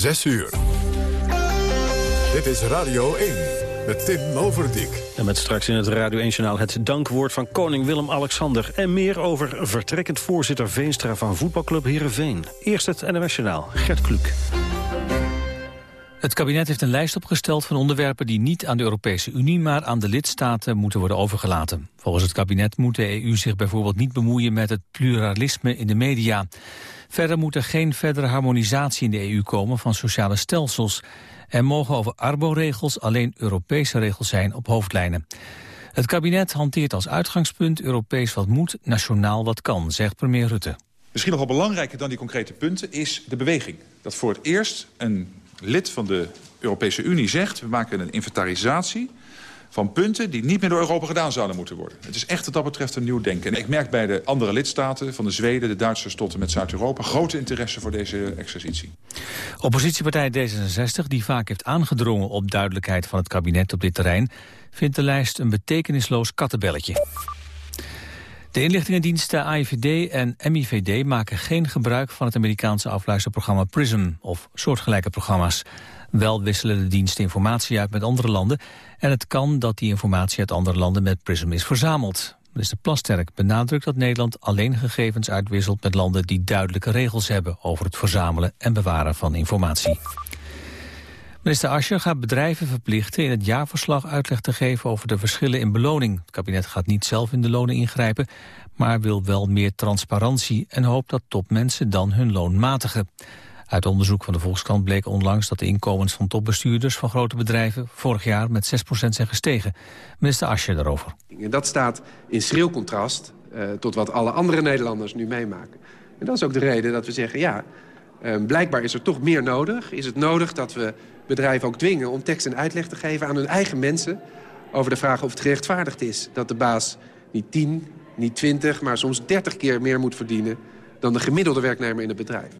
6 uur. Dit is Radio 1 met Tim Overdijk. En met straks in het Radio 1-journaal het dankwoord van koning Willem-Alexander... en meer over vertrekkend voorzitter Veenstra van voetbalclub Heerenveen. Eerst het NOS-journaal, Gert Kluk. Het kabinet heeft een lijst opgesteld van onderwerpen die niet aan de Europese Unie, maar aan de lidstaten moeten worden overgelaten. Volgens het kabinet moet de EU zich bijvoorbeeld niet bemoeien met het pluralisme in de media. Verder moet er geen verdere harmonisatie in de EU komen van sociale stelsels. Er mogen over arbo-regels alleen Europese regels zijn op hoofdlijnen. Het kabinet hanteert als uitgangspunt Europees wat moet, nationaal wat kan, zegt premier Rutte. Misschien wel belangrijker dan die concrete punten is de beweging. Dat voor het eerst een lid van de Europese Unie zegt... we maken een inventarisatie van punten die niet meer door Europa gedaan zouden moeten worden. Het is echt wat dat betreft een nieuw denken. En ik merk bij de andere lidstaten, van de Zweden, de Duitsers tot en met Zuid-Europa... grote interesse voor deze exercitie. Oppositiepartij D66, die vaak heeft aangedrongen op duidelijkheid van het kabinet op dit terrein... vindt de lijst een betekenisloos kattenbelletje. De inlichtingendiensten AIVD en MIVD maken geen gebruik van het Amerikaanse afluisterprogramma PRISM of soortgelijke programma's. Wel wisselen de diensten informatie uit met andere landen en het kan dat die informatie uit andere landen met PRISM is verzameld. Minister Plasterk benadrukt dat Nederland alleen gegevens uitwisselt met landen die duidelijke regels hebben over het verzamelen en bewaren van informatie. Minister Ascher gaat bedrijven verplichten in het jaarverslag uitleg te geven over de verschillen in beloning. Het kabinet gaat niet zelf in de lonen ingrijpen, maar wil wel meer transparantie en hoopt dat topmensen dan hun loon matigen. Uit onderzoek van de Volkskrant bleek onlangs dat de inkomens van topbestuurders van grote bedrijven vorig jaar met 6% zijn gestegen. Minister Ascher daarover. En dat staat in schril contrast uh, tot wat alle andere Nederlanders nu meemaken. En dat is ook de reden dat we zeggen, ja, uh, blijkbaar is er toch meer nodig. Is het nodig dat we bedrijven ook dwingen om tekst en uitleg te geven aan hun eigen mensen... over de vraag of het gerechtvaardigd is dat de baas niet 10, niet 20, maar soms 30 keer meer moet verdienen dan de gemiddelde werknemer in het bedrijf.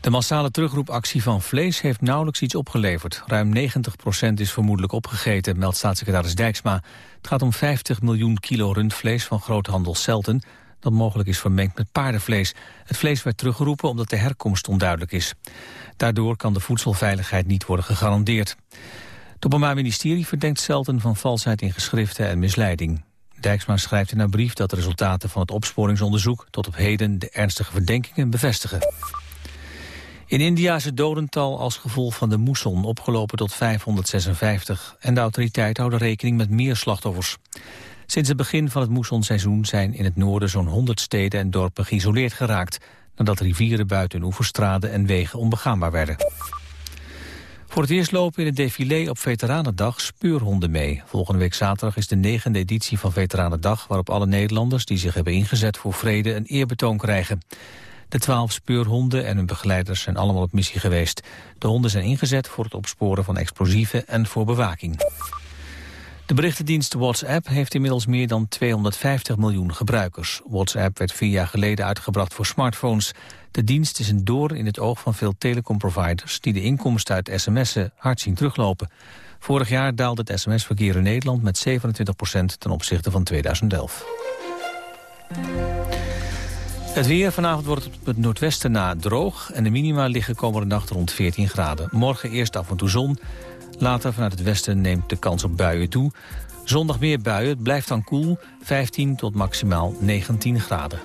De massale terugroepactie van vlees heeft nauwelijks iets opgeleverd. Ruim 90% is vermoedelijk opgegeten, meldt staatssecretaris Dijksma. Het gaat om 50 miljoen kilo rundvlees van groothandel Celten... dat mogelijk is vermengd met paardenvlees. Het vlees werd teruggeroepen omdat de herkomst onduidelijk is. Daardoor kan de voedselveiligheid niet worden gegarandeerd. Het Openbaar Ministerie verdenkt Celten van valsheid in geschriften en misleiding. Dijksma schrijft in een brief dat de resultaten van het opsporingsonderzoek... tot op heden de ernstige verdenkingen bevestigen. In India is het dodental als gevolg van de moesson opgelopen tot 556. En de autoriteiten houden rekening met meer slachtoffers. Sinds het begin van het moessonseizoen zijn in het noorden zo'n 100 steden en dorpen geïsoleerd geraakt. Nadat rivieren buiten oeverstraden en wegen onbegaanbaar werden. Voor het eerst lopen in het défilé op Veteranendag speurhonden mee. Volgende week zaterdag is de negende editie van Veteranendag... waarop alle Nederlanders die zich hebben ingezet voor vrede een eerbetoon krijgen. De twaalf speurhonden en hun begeleiders zijn allemaal op missie geweest. De honden zijn ingezet voor het opsporen van explosieven en voor bewaking. De berichtendienst WhatsApp heeft inmiddels meer dan 250 miljoen gebruikers. WhatsApp werd vier jaar geleden uitgebracht voor smartphones. De dienst is een door in het oog van veel telecomproviders... die de inkomsten uit sms'en hard zien teruglopen. Vorig jaar daalde het sms-verkeer in Nederland met 27% ten opzichte van 2011. Het weer vanavond wordt op het noordwesten na droog... en de minima liggen komende nacht rond 14 graden. Morgen eerst af en toe zon. Later vanuit het westen neemt de kans op buien toe. Zondag meer buien, het blijft dan koel. 15 tot maximaal 19 graden.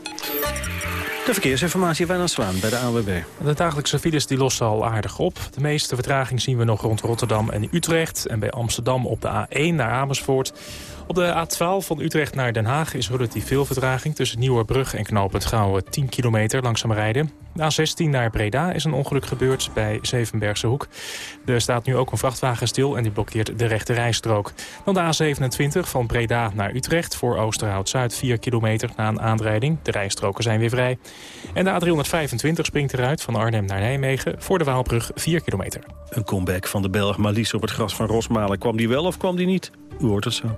De verkeersinformatie van Zwaan bij de ANWB. De dagelijkse files die lossen al aardig op. De meeste vertraging zien we nog rond Rotterdam en Utrecht... en bij Amsterdam op de A1 naar Amersfoort... Op de A12 van Utrecht naar Den Haag is relatief veel vertraging... tussen Nieuwerbrug en Knoop 10 kilometer langzaam rijden. De A16 naar Breda is een ongeluk gebeurd bij Zevenbergse Hoek. Er staat nu ook een vrachtwagen stil en die blokkeert de rechte rijstrook. Dan de A27 van Breda naar Utrecht voor Oosterhout-Zuid 4 kilometer na een aanrijding. De rijstroken zijn weer vrij. En de A325 springt eruit van Arnhem naar Nijmegen voor de Waalbrug 4 kilometer. Een comeback van de Belg Malies op het gras van Rosmalen. Kwam die wel of kwam die niet? U hoort het zo.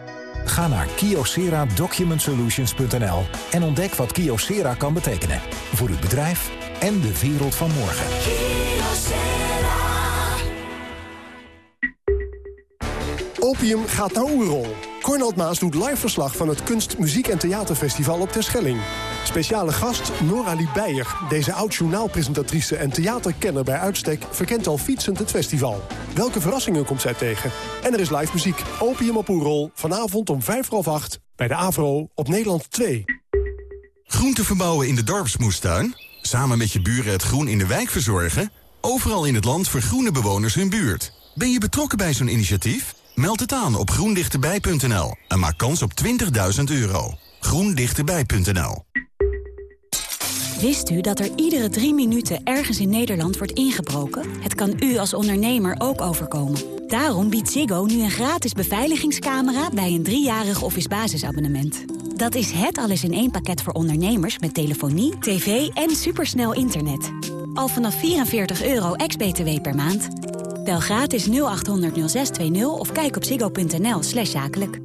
Ga naar kyocera-document-solutions.nl en ontdek wat Kyocera kan betekenen. Voor uw bedrijf en de wereld van morgen. Opium gaat naar Oerol. Cornald Maas doet live verslag van het Kunst, Muziek en Theaterfestival op Terschelling. Speciale gast Nora Beijer. Deze oud-journaalpresentatrice en theaterkenner bij uitstek... verkent al fietsend het festival. Welke verrassingen komt zij tegen? En er is live muziek. Opium op Oerol. Vanavond om vijf voor half acht. Bij de AVRO op Nederland 2. Groente verbouwen in de dorpsmoestuin? Samen met je buren het groen in de wijk verzorgen? Overal in het land vergroenen bewoners hun buurt. Ben je betrokken bij zo'n initiatief? Meld het aan op groendichterbij.nl en maak kans op 20.000 euro. groendichterbij.nl Wist u dat er iedere drie minuten ergens in Nederland wordt ingebroken? Het kan u als ondernemer ook overkomen. Daarom biedt Ziggo nu een gratis beveiligingscamera bij een driejarig office basisabonnement. Dat is het alles in één pakket voor ondernemers met telefonie, tv en supersnel internet. Al vanaf 44 euro ex-BTW per maand. Bel gratis 0800 0620 of kijk op ziggo.nl slash zakelijk.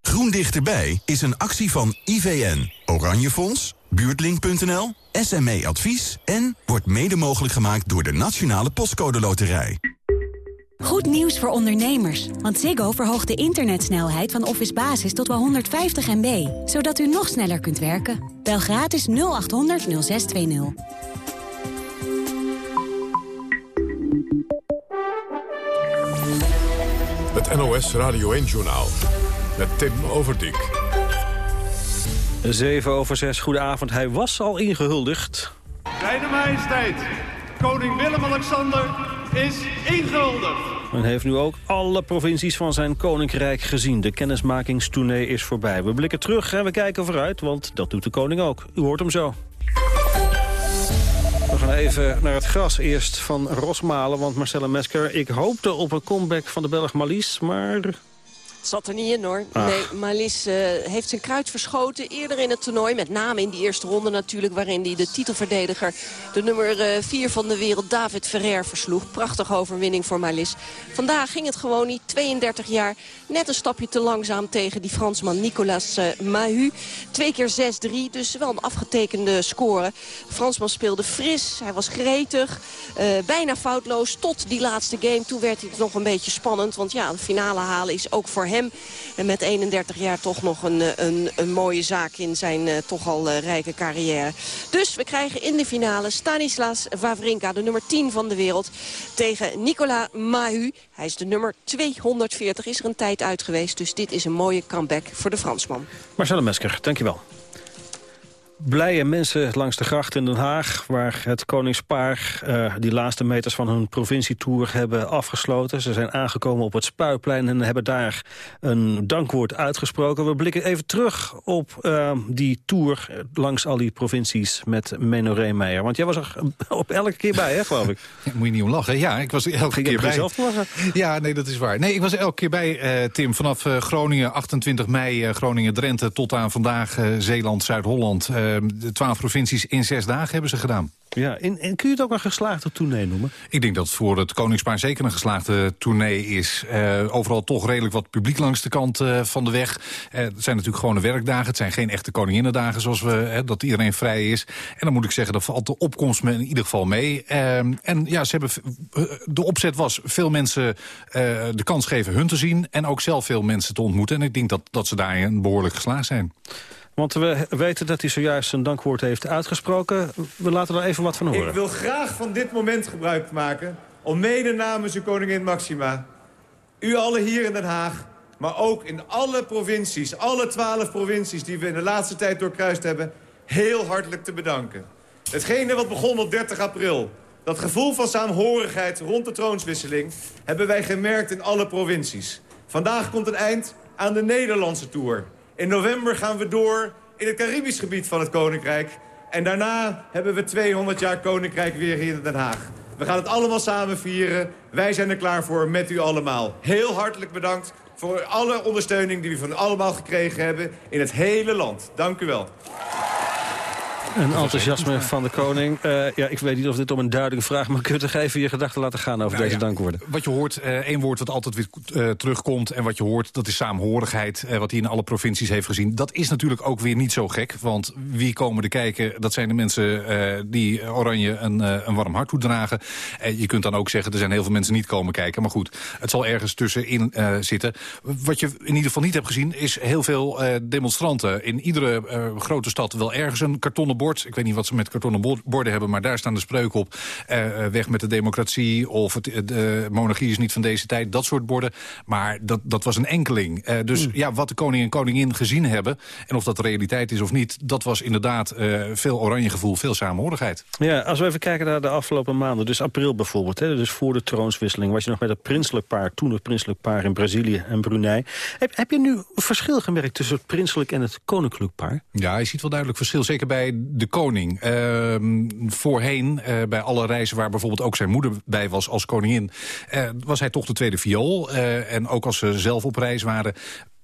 Groen Dichterbij is een actie van IVN, Oranje Fonds, Buurtlink.nl, SME Advies... en wordt mede mogelijk gemaakt door de Nationale Postcode Loterij. Goed nieuws voor ondernemers, want Ziggo verhoogt de internetsnelheid van Office Basis tot wel 150 MB, zodat u nog sneller kunt werken. Bel gratis 0800 0620. Het NOS Radio 1-journaal met Tim Overdijk. 7 over 6, goedenavond. Hij was al ingehuldigd. Zijne majesteit, koning Willem-Alexander is ingehuldigd. Men heeft nu ook alle provincies van zijn koninkrijk gezien. De kennismakingstournee is voorbij. We blikken terug en we kijken vooruit, want dat doet de koning ook. U hoort hem zo. Even naar het gras eerst van Rosmalen. Want Marcella Mesker, ik hoopte op een comeback van de Belg Malies, maar het zat er niet in hoor. Nee, Malis uh, heeft zijn kruid verschoten eerder in het toernooi. Met name in die eerste ronde natuurlijk. Waarin hij de titelverdediger, de nummer 4 van de wereld, David Ferrer, versloeg. Prachtige overwinning voor Malis. Vandaag ging het gewoon niet. 32 jaar. Net een stapje te langzaam tegen die Fransman Nicolas uh, Mahu. Twee keer 6-3. Dus wel een afgetekende score. De Fransman speelde fris. Hij was gretig. Uh, bijna foutloos tot die laatste game. Toen werd het nog een beetje spannend. Want ja, de finale halen is ook voor hem. En met 31 jaar toch nog een, een, een mooie zaak in zijn uh, toch al uh, rijke carrière. Dus we krijgen in de finale Stanislas Wawrinka, de nummer 10 van de wereld, tegen Nicolas Mahu. Hij is de nummer 240, is er een tijd uit geweest. Dus dit is een mooie comeback voor de Fransman. Marcelle Mesker, dankjewel blije mensen langs de gracht in Den Haag... waar het koningspaar uh, die laatste meters van hun provincietour hebben afgesloten. Ze zijn aangekomen op het Spuiplein en hebben daar een dankwoord uitgesproken. We blikken even terug op uh, die tour langs al die provincies met Menno Reemeijer. Want jij was er op elke keer bij, hè, geloof ik? Ja, moet je niet om lachen. Ja, ik was er elke keer bij. zelf lachen? Ja, nee, dat is waar. Nee, ik was er elke keer bij, uh, Tim. Vanaf Groningen, 28 mei, Groningen-Drenthe... tot aan vandaag Zeeland, Zuid-Holland... de twaalf provincies in zes dagen hebben ze gedaan. Ja, en, en, kun je het ook een geslaagde tournee noemen? Ik denk dat het voor het Koningspaar zeker een geslaagde tournee is. Uh, overal toch redelijk wat publiek langs de kant uh, van de weg. Uh, het zijn natuurlijk gewone werkdagen. Het zijn geen echte koninginnendagen zoals we, dat iedereen vrij is. En dan moet ik zeggen, dat valt de opkomst me in ieder geval mee. en ja, ze hebben, de opzet was veel mensen de kans geven hun te zien... en ook zelf veel mensen te ontmoeten. En ik denk dat, dat ze daarin behoorlijk geslaagd zijn. Want we weten dat hij zojuist een dankwoord heeft uitgesproken. We laten er even wat van horen. Ik wil graag van dit moment gebruik maken... om mede namens uw koningin Maxima... u allen hier in Den Haag... maar ook in alle provincies, alle twaalf provincies... die we in de laatste tijd doorkruist hebben... heel hartelijk te bedanken. Hetgene wat begon op 30 april... dat gevoel van saamhorigheid rond de troonswisseling... hebben wij gemerkt in alle provincies. Vandaag komt een eind aan de Nederlandse Tour... In november gaan we door in het Caribisch gebied van het Koninkrijk. En daarna hebben we 200 jaar Koninkrijk weer hier in Den Haag. We gaan het allemaal samen vieren. Wij zijn er klaar voor met u allemaal. Heel hartelijk bedankt. voor alle ondersteuning die we van allemaal gekregen hebben in het hele land. Dank u wel. Een enthousiasme van de koning. Uh, ja, ik weet niet of dit om een duidelijke vraag... maar kunt toch even je gedachten laten gaan over Nou deze ja, dankwoorden? Wat je hoort, eh, één woord wat altijd weer eh, terugkomt... en wat je hoort, dat is saamhorigheid, eh, wat hij in alle provincies heeft gezien. Dat is natuurlijk ook weer niet zo gek, want wie komen er kijken? Dat zijn de mensen eh, die Oranje een, eh, een warm hart toedragen. En je kunt dan ook zeggen, er zijn heel veel mensen niet komen kijken. Maar goed, het zal ergens tussenin eh, zitten. Wat je in ieder geval niet hebt gezien, is heel veel eh, demonstranten. In iedere eh, grote stad wel ergens een kartonnen bord. Ik weet niet wat ze met kartonnen bo- borden hebben, maar daar staan de spreuken op. eh, weg met de democratie of het, de monarchie is niet van deze tijd. Dat soort borden. Maar dat, dat was een enkeling. Eh, dus ja, wat de koning en koningin gezien hebben... en of dat de realiteit is of niet... dat was inderdaad eh, veel oranje gevoel, veel samenhorigheid. Ja, als we even kijken naar de afgelopen maanden, dus april bijvoorbeeld... Hè, dus voor de troonswisseling, was je nog met het prinselijk paar... toen het prinselijk paar in Brazilië en Brunei. Heb, heb je nu verschil gemerkt tussen het prinselijk en het koninklijk paar? Ja, je ziet wel duidelijk verschil, zeker bij de koning. Ehm, voorheen, eh, bij alle reizen waar bijvoorbeeld ook zijn moeder bij was als koningin... eh, was hij toch de tweede viool. Eh, en ook als ze zelf op reis waren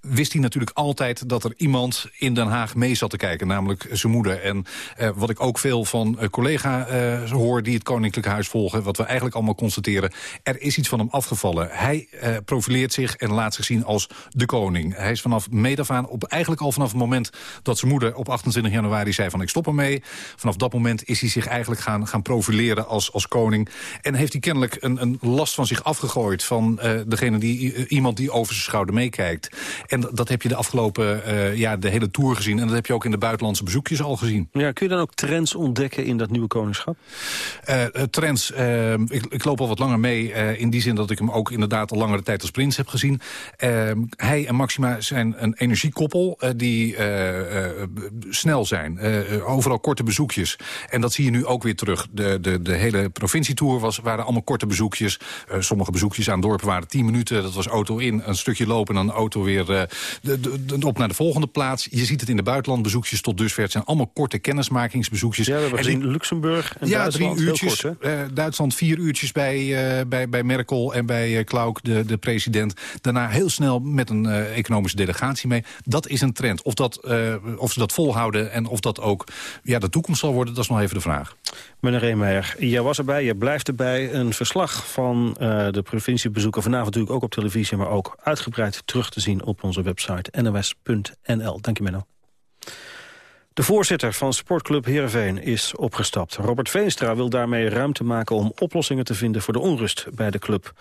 wist hij natuurlijk altijd dat er iemand in Den Haag mee zat te kijken, namelijk zijn moeder. En eh, wat ik ook veel van uh, collega uh, hoor die het Koninklijk Huis volgen, wat we eigenlijk allemaal constateren, er is iets van hem afgevallen. Hij profileert zich en laat zich zien als de koning. Hij is vanaf meet aan, op, eigenlijk al vanaf het moment dat zijn moeder op 28 januari zei van ik stop ermee, vanaf dat moment is hij zich eigenlijk gaan, gaan profileren als, als koning. En heeft hij kennelijk een, een last van zich afgegooid van degene die, iemand die over zijn schouder meekijkt. En dat heb je de afgelopen uh, ja, de hele tour gezien. En dat heb je ook in de buitenlandse bezoekjes al gezien. Ja, kun je dan ook trends ontdekken in dat nieuwe koningschap? Uh, trends, uh, ik, ik, loop al wat langer mee. in die zin dat ik hem ook inderdaad al langere tijd als prins heb gezien. hij en Maxima zijn een energiekoppel die snel zijn. overal korte bezoekjes. En dat zie je nu ook weer terug. De, de, de hele provincietour was, waren allemaal korte bezoekjes. sommige bezoekjes aan dorpen waren 10 minuten. Dat was auto in, een stukje lopen en dan auto weer de, op naar de volgende plaats. Je ziet het in de buitenlandbezoekjes tot dusver. Het zijn allemaal korte kennismakingsbezoekjes. Ja, we hebben gezien Luxemburg en ja, Duitsland. drie uurtjes. Kort, uh, Duitsland vier uurtjes bij, uh, bij, bij Merkel en bij uh, Klauk, de, de president. Daarna heel snel met een economische delegatie mee. Dat is een trend. Of, dat, of ze dat volhouden en of dat ook ja, de toekomst zal worden, dat is nog even de vraag. Meneer Reemeijer, jij was erbij, je blijft erbij. Een verslag van de provinciebezoeken vanavond natuurlijk ook op televisie... maar ook uitgebreid terug te zien op onze website nos.nl. Dank je, Menno. De voorzitter van sportclub Heerenveen is opgestapt. Robert Veenstra wil daarmee ruimte maken om oplossingen te vinden voor de onrust bij de club.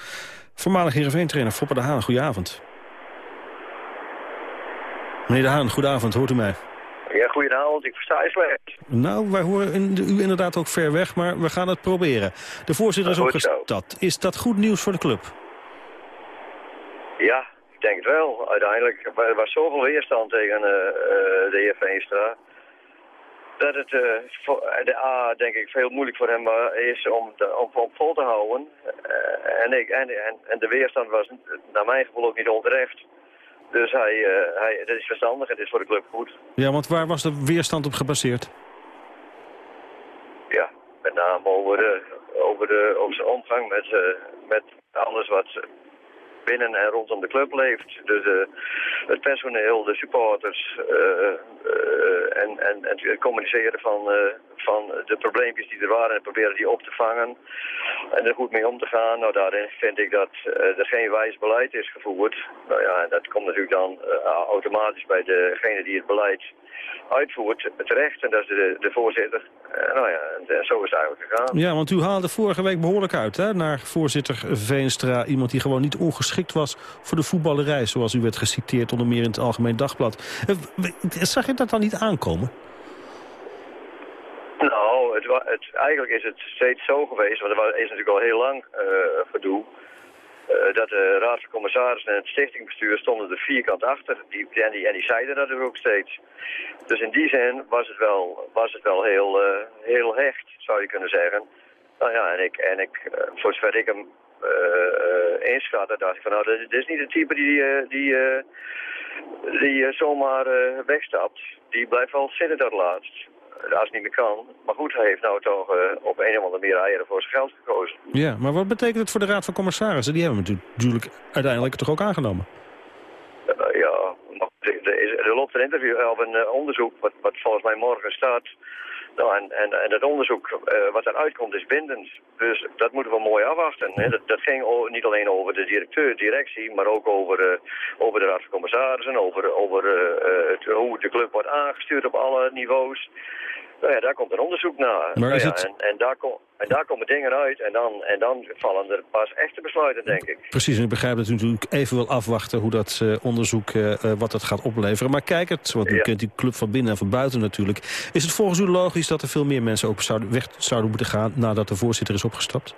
Voormalig Heerenveen-trainer Foppe de Haan, goedenavond. Meneer de Haan, goedenavond, hoort u mij? Ja, goedenavond, ik versta je slecht. Nou, wij horen u inderdaad ook ver weg, maar we gaan het proberen. De voorzitter is opgestapt. Is dat goed nieuws voor de club? Ja, ik denk het wel. Uiteindelijk er was zoveel weerstand tegen uh, uh, de heer Veenstra. Dat het uh, voor de A, denk ik, veel moeilijk voor hem is om, de, om, om vol te houden. en, ik, en, en, en, de weerstand was naar mijn gevoel ook niet onterecht. Dus hij, hij, dat is verstandig en het is voor de club goed. Ja, want waar was de weerstand op gebaseerd? Ja, met name over, de, over, de, over zijn omgang met, met alles wat binnen en rondom de club leeft. Dus uh, het personeel, de supporters uh, uh, en, en, en communiceren van, van de probleempjes die er waren en proberen die op te vangen en er goed mee om te gaan. Nou, daarin vind ik dat er geen wijs beleid is gevoerd. Nou ja, dat komt natuurlijk dan automatisch bij degene die het beleid uitvoert terecht. En dat is de, de voorzitter. nou ja, en, zo is het eigenlijk gegaan. Ja, want u haalde vorige week behoorlijk uit hè, naar voorzitter Veenstra. Iemand die gewoon niet ongeschikt was voor de voetballerij, zoals u werd geciteerd onder meer in het Algemeen Dagblad. Zag je dat dan niet aankomen? Nou, het, het, eigenlijk is het steeds zo geweest, want er is natuurlijk al heel lang uh, gedoe, dat de Raad van Commissarissen en het stichtingbestuur stonden er vierkant achter. Die, en, die, en die zeiden dat er ook steeds. Dus in die zin was het wel, was het wel heel, uh, heel hecht, zou je kunnen zeggen. Nou ja, en ik, en ik voor zover ik hem uh, inschat, dacht ik van nou, dit, is niet de type die, die, die zomaar wegstapt. Die blijft wel zitten dat laatst. Eh, haast niet meer kan. Maar goed, hij heeft nou toch eh, op een of andere manier eieren voor zijn geld gekozen. Ja, maar wat betekent het voor de Raad van Commissarissen? Die hebben we natuurlijk uiteindelijk toch ook aangenomen? Eh, ja, er loopt een interview of een onderzoek wat, wat volgens mij morgen staat nou, en, en, het onderzoek uh, wat eruit komt is bindend. Dus dat moeten we mooi afwachten. Hè. Dat, ging niet alleen over de directeur, directie, maar ook over, uh, over de raad van commissarissen, over, over het, hoe de club wordt aangestuurd op alle niveaus. Nou ja, daar komt een onderzoek naar. Maar is nou ja, het... en, en, daar kom, en daar komen dingen uit en dan, en dan vallen er pas echte besluiten, denk ik. Precies, en ik begrijp dat u natuurlijk even wil afwachten hoe dat uh, onderzoek, uh, wat het gaat opleveren. Maar kijk het, want u ja. kent die club van binnen en van buiten natuurlijk. Is het volgens u logisch dat er veel meer mensen ook zouden, weg zouden moeten gaan nadat de voorzitter is opgestapt?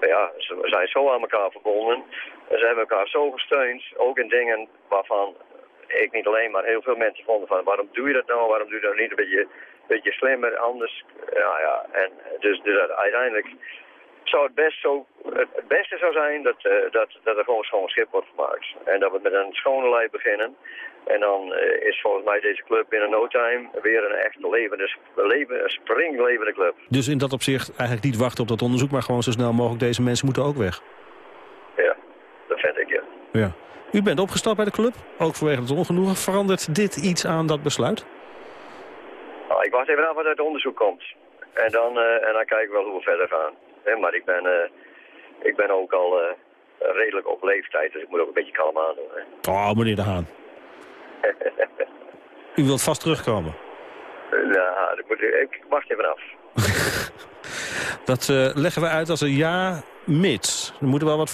Ja, ze zijn zo aan elkaar verbonden. En ze hebben elkaar zo gesteund, ook in dingen waarvan ik niet alleen, maar heel veel mensen vonden van waarom doe je dat nou, waarom doe je dat niet een beetje, beetje slimmer, anders. Ja, ja, en dus, dus uiteindelijk zou het best zo, het beste zou zijn dat, uh, dat, dat er gewoon schoon schip wordt gemaakt. En dat we met een schone lei beginnen. En dan uh, is volgens mij deze club binnen no time weer een echte levende, leven, een springlevende club. Dus in dat opzicht eigenlijk niet wachten op dat onderzoek, maar gewoon zo snel mogelijk deze mensen moeten ook weg. Ja, dat vind ik, ja. Ja. U bent opgestapt bij de club, ook vanwege het ongenoegen. Verandert dit iets aan dat besluit? Nou, ik wacht even af wat uit het onderzoek komt. En dan, uh, en dan kijken we wel hoe we verder gaan. He, maar ik ben, uh, ik ben ook al uh, redelijk op leeftijd, dus ik moet ook een beetje kalm aan doen. Hè. Oh, meneer De Haan. U wilt vast terugkomen? Nou, dat moet, ik wacht even af. dat leggen we uit als een ja, mits. Er moeten wel wat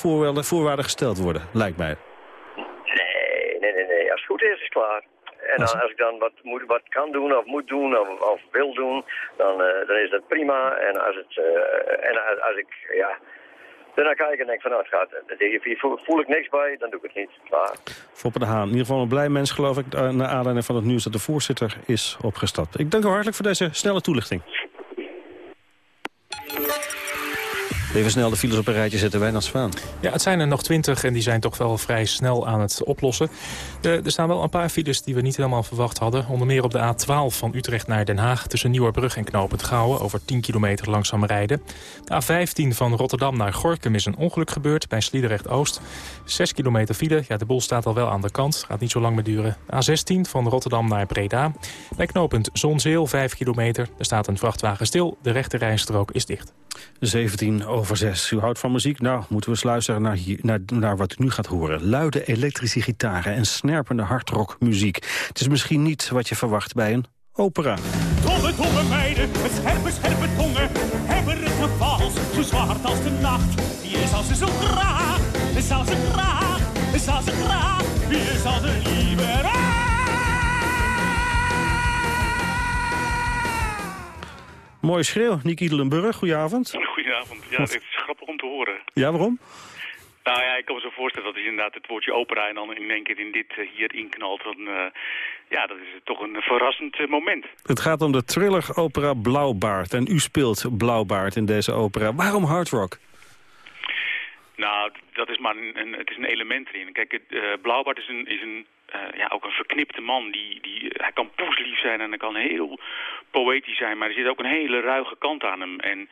voorwaarden gesteld worden, lijkt mij. Nee, nee, nee, nee. Als het goed is, is het klaar. En dan, als ik dan wat, moet, wat kan doen of moet doen of, of wil doen, dan, uh, dan is dat prima. En als, het, uh, en als, als, ik ja, daarna kijk en denk van nou, het gaat, hier voel, voel ik niks bij, dan doe ik het niet. Foppe de Haan, in ieder geval een blij mens geloof ik, naar aanleiding van het nieuws dat de voorzitter is opgestapt. Ik dank u hartelijk voor deze snelle toelichting. Even snel de files op een rijtje zetten, Wijnand Zwaan. Ja, het zijn er nog twintig en die zijn toch wel vrij snel aan het oplossen. Uh, er staan wel een paar files die we niet helemaal verwacht hadden. Onder meer op de A12 van Utrecht naar Den Haag... tussen Nieuwerbrug en Knopend Gouwen over 10 kilometer langzaam rijden. De A15 van Rotterdam naar Gorkum is een ongeluk gebeurd bij Sliedrecht-Oost. 6 kilometer file, ja, de boel staat al wel aan de kant. Gaat niet zo lang meer duren. A16 van Rotterdam naar Breda. Bij knooppunt Zonzeel 5 kilometer. Er staat een vrachtwagen stil. De rechte rijstrook is dicht. 17 over 6. U houdt van muziek? Nou, moeten we eens luisteren naar, naar, naar wat u nu gaat horen. Luide elektrische gitaren en snerpende hardrockmuziek. Het is misschien niet wat je verwacht bij een opera. Domme, domme meiden met scherpe, scherpe tongen... hebben het geval zo zwart als de nacht. Je zal ze zo graag, je zal ze graag, je zal ze graag... je zal ze liever... Mooie schreeuw, Nick Iedelenburg. Goedenavond. Goedenavond. Ja, dit is grappig om te horen. Ja, waarom? Nou ja, ik kan me zo voorstellen dat je inderdaad het woordje opera en dan in één keer in dit uh, hier inknalt, dan uh, ja, dat is toch een verrassend uh, moment. Het gaat om de thriller-opera Blauwbaard en u speelt Blauwbaard in deze opera. Waarom hard rock? Nou, dat is maar een, een het is een element erin. Kijk, Blauwbaard is een, is een uh, ja, ook een verknipte man. Die, die, hij kan poeslief zijn en hij kan heel poëtisch zijn, maar er zit ook een hele ruige kant aan hem. En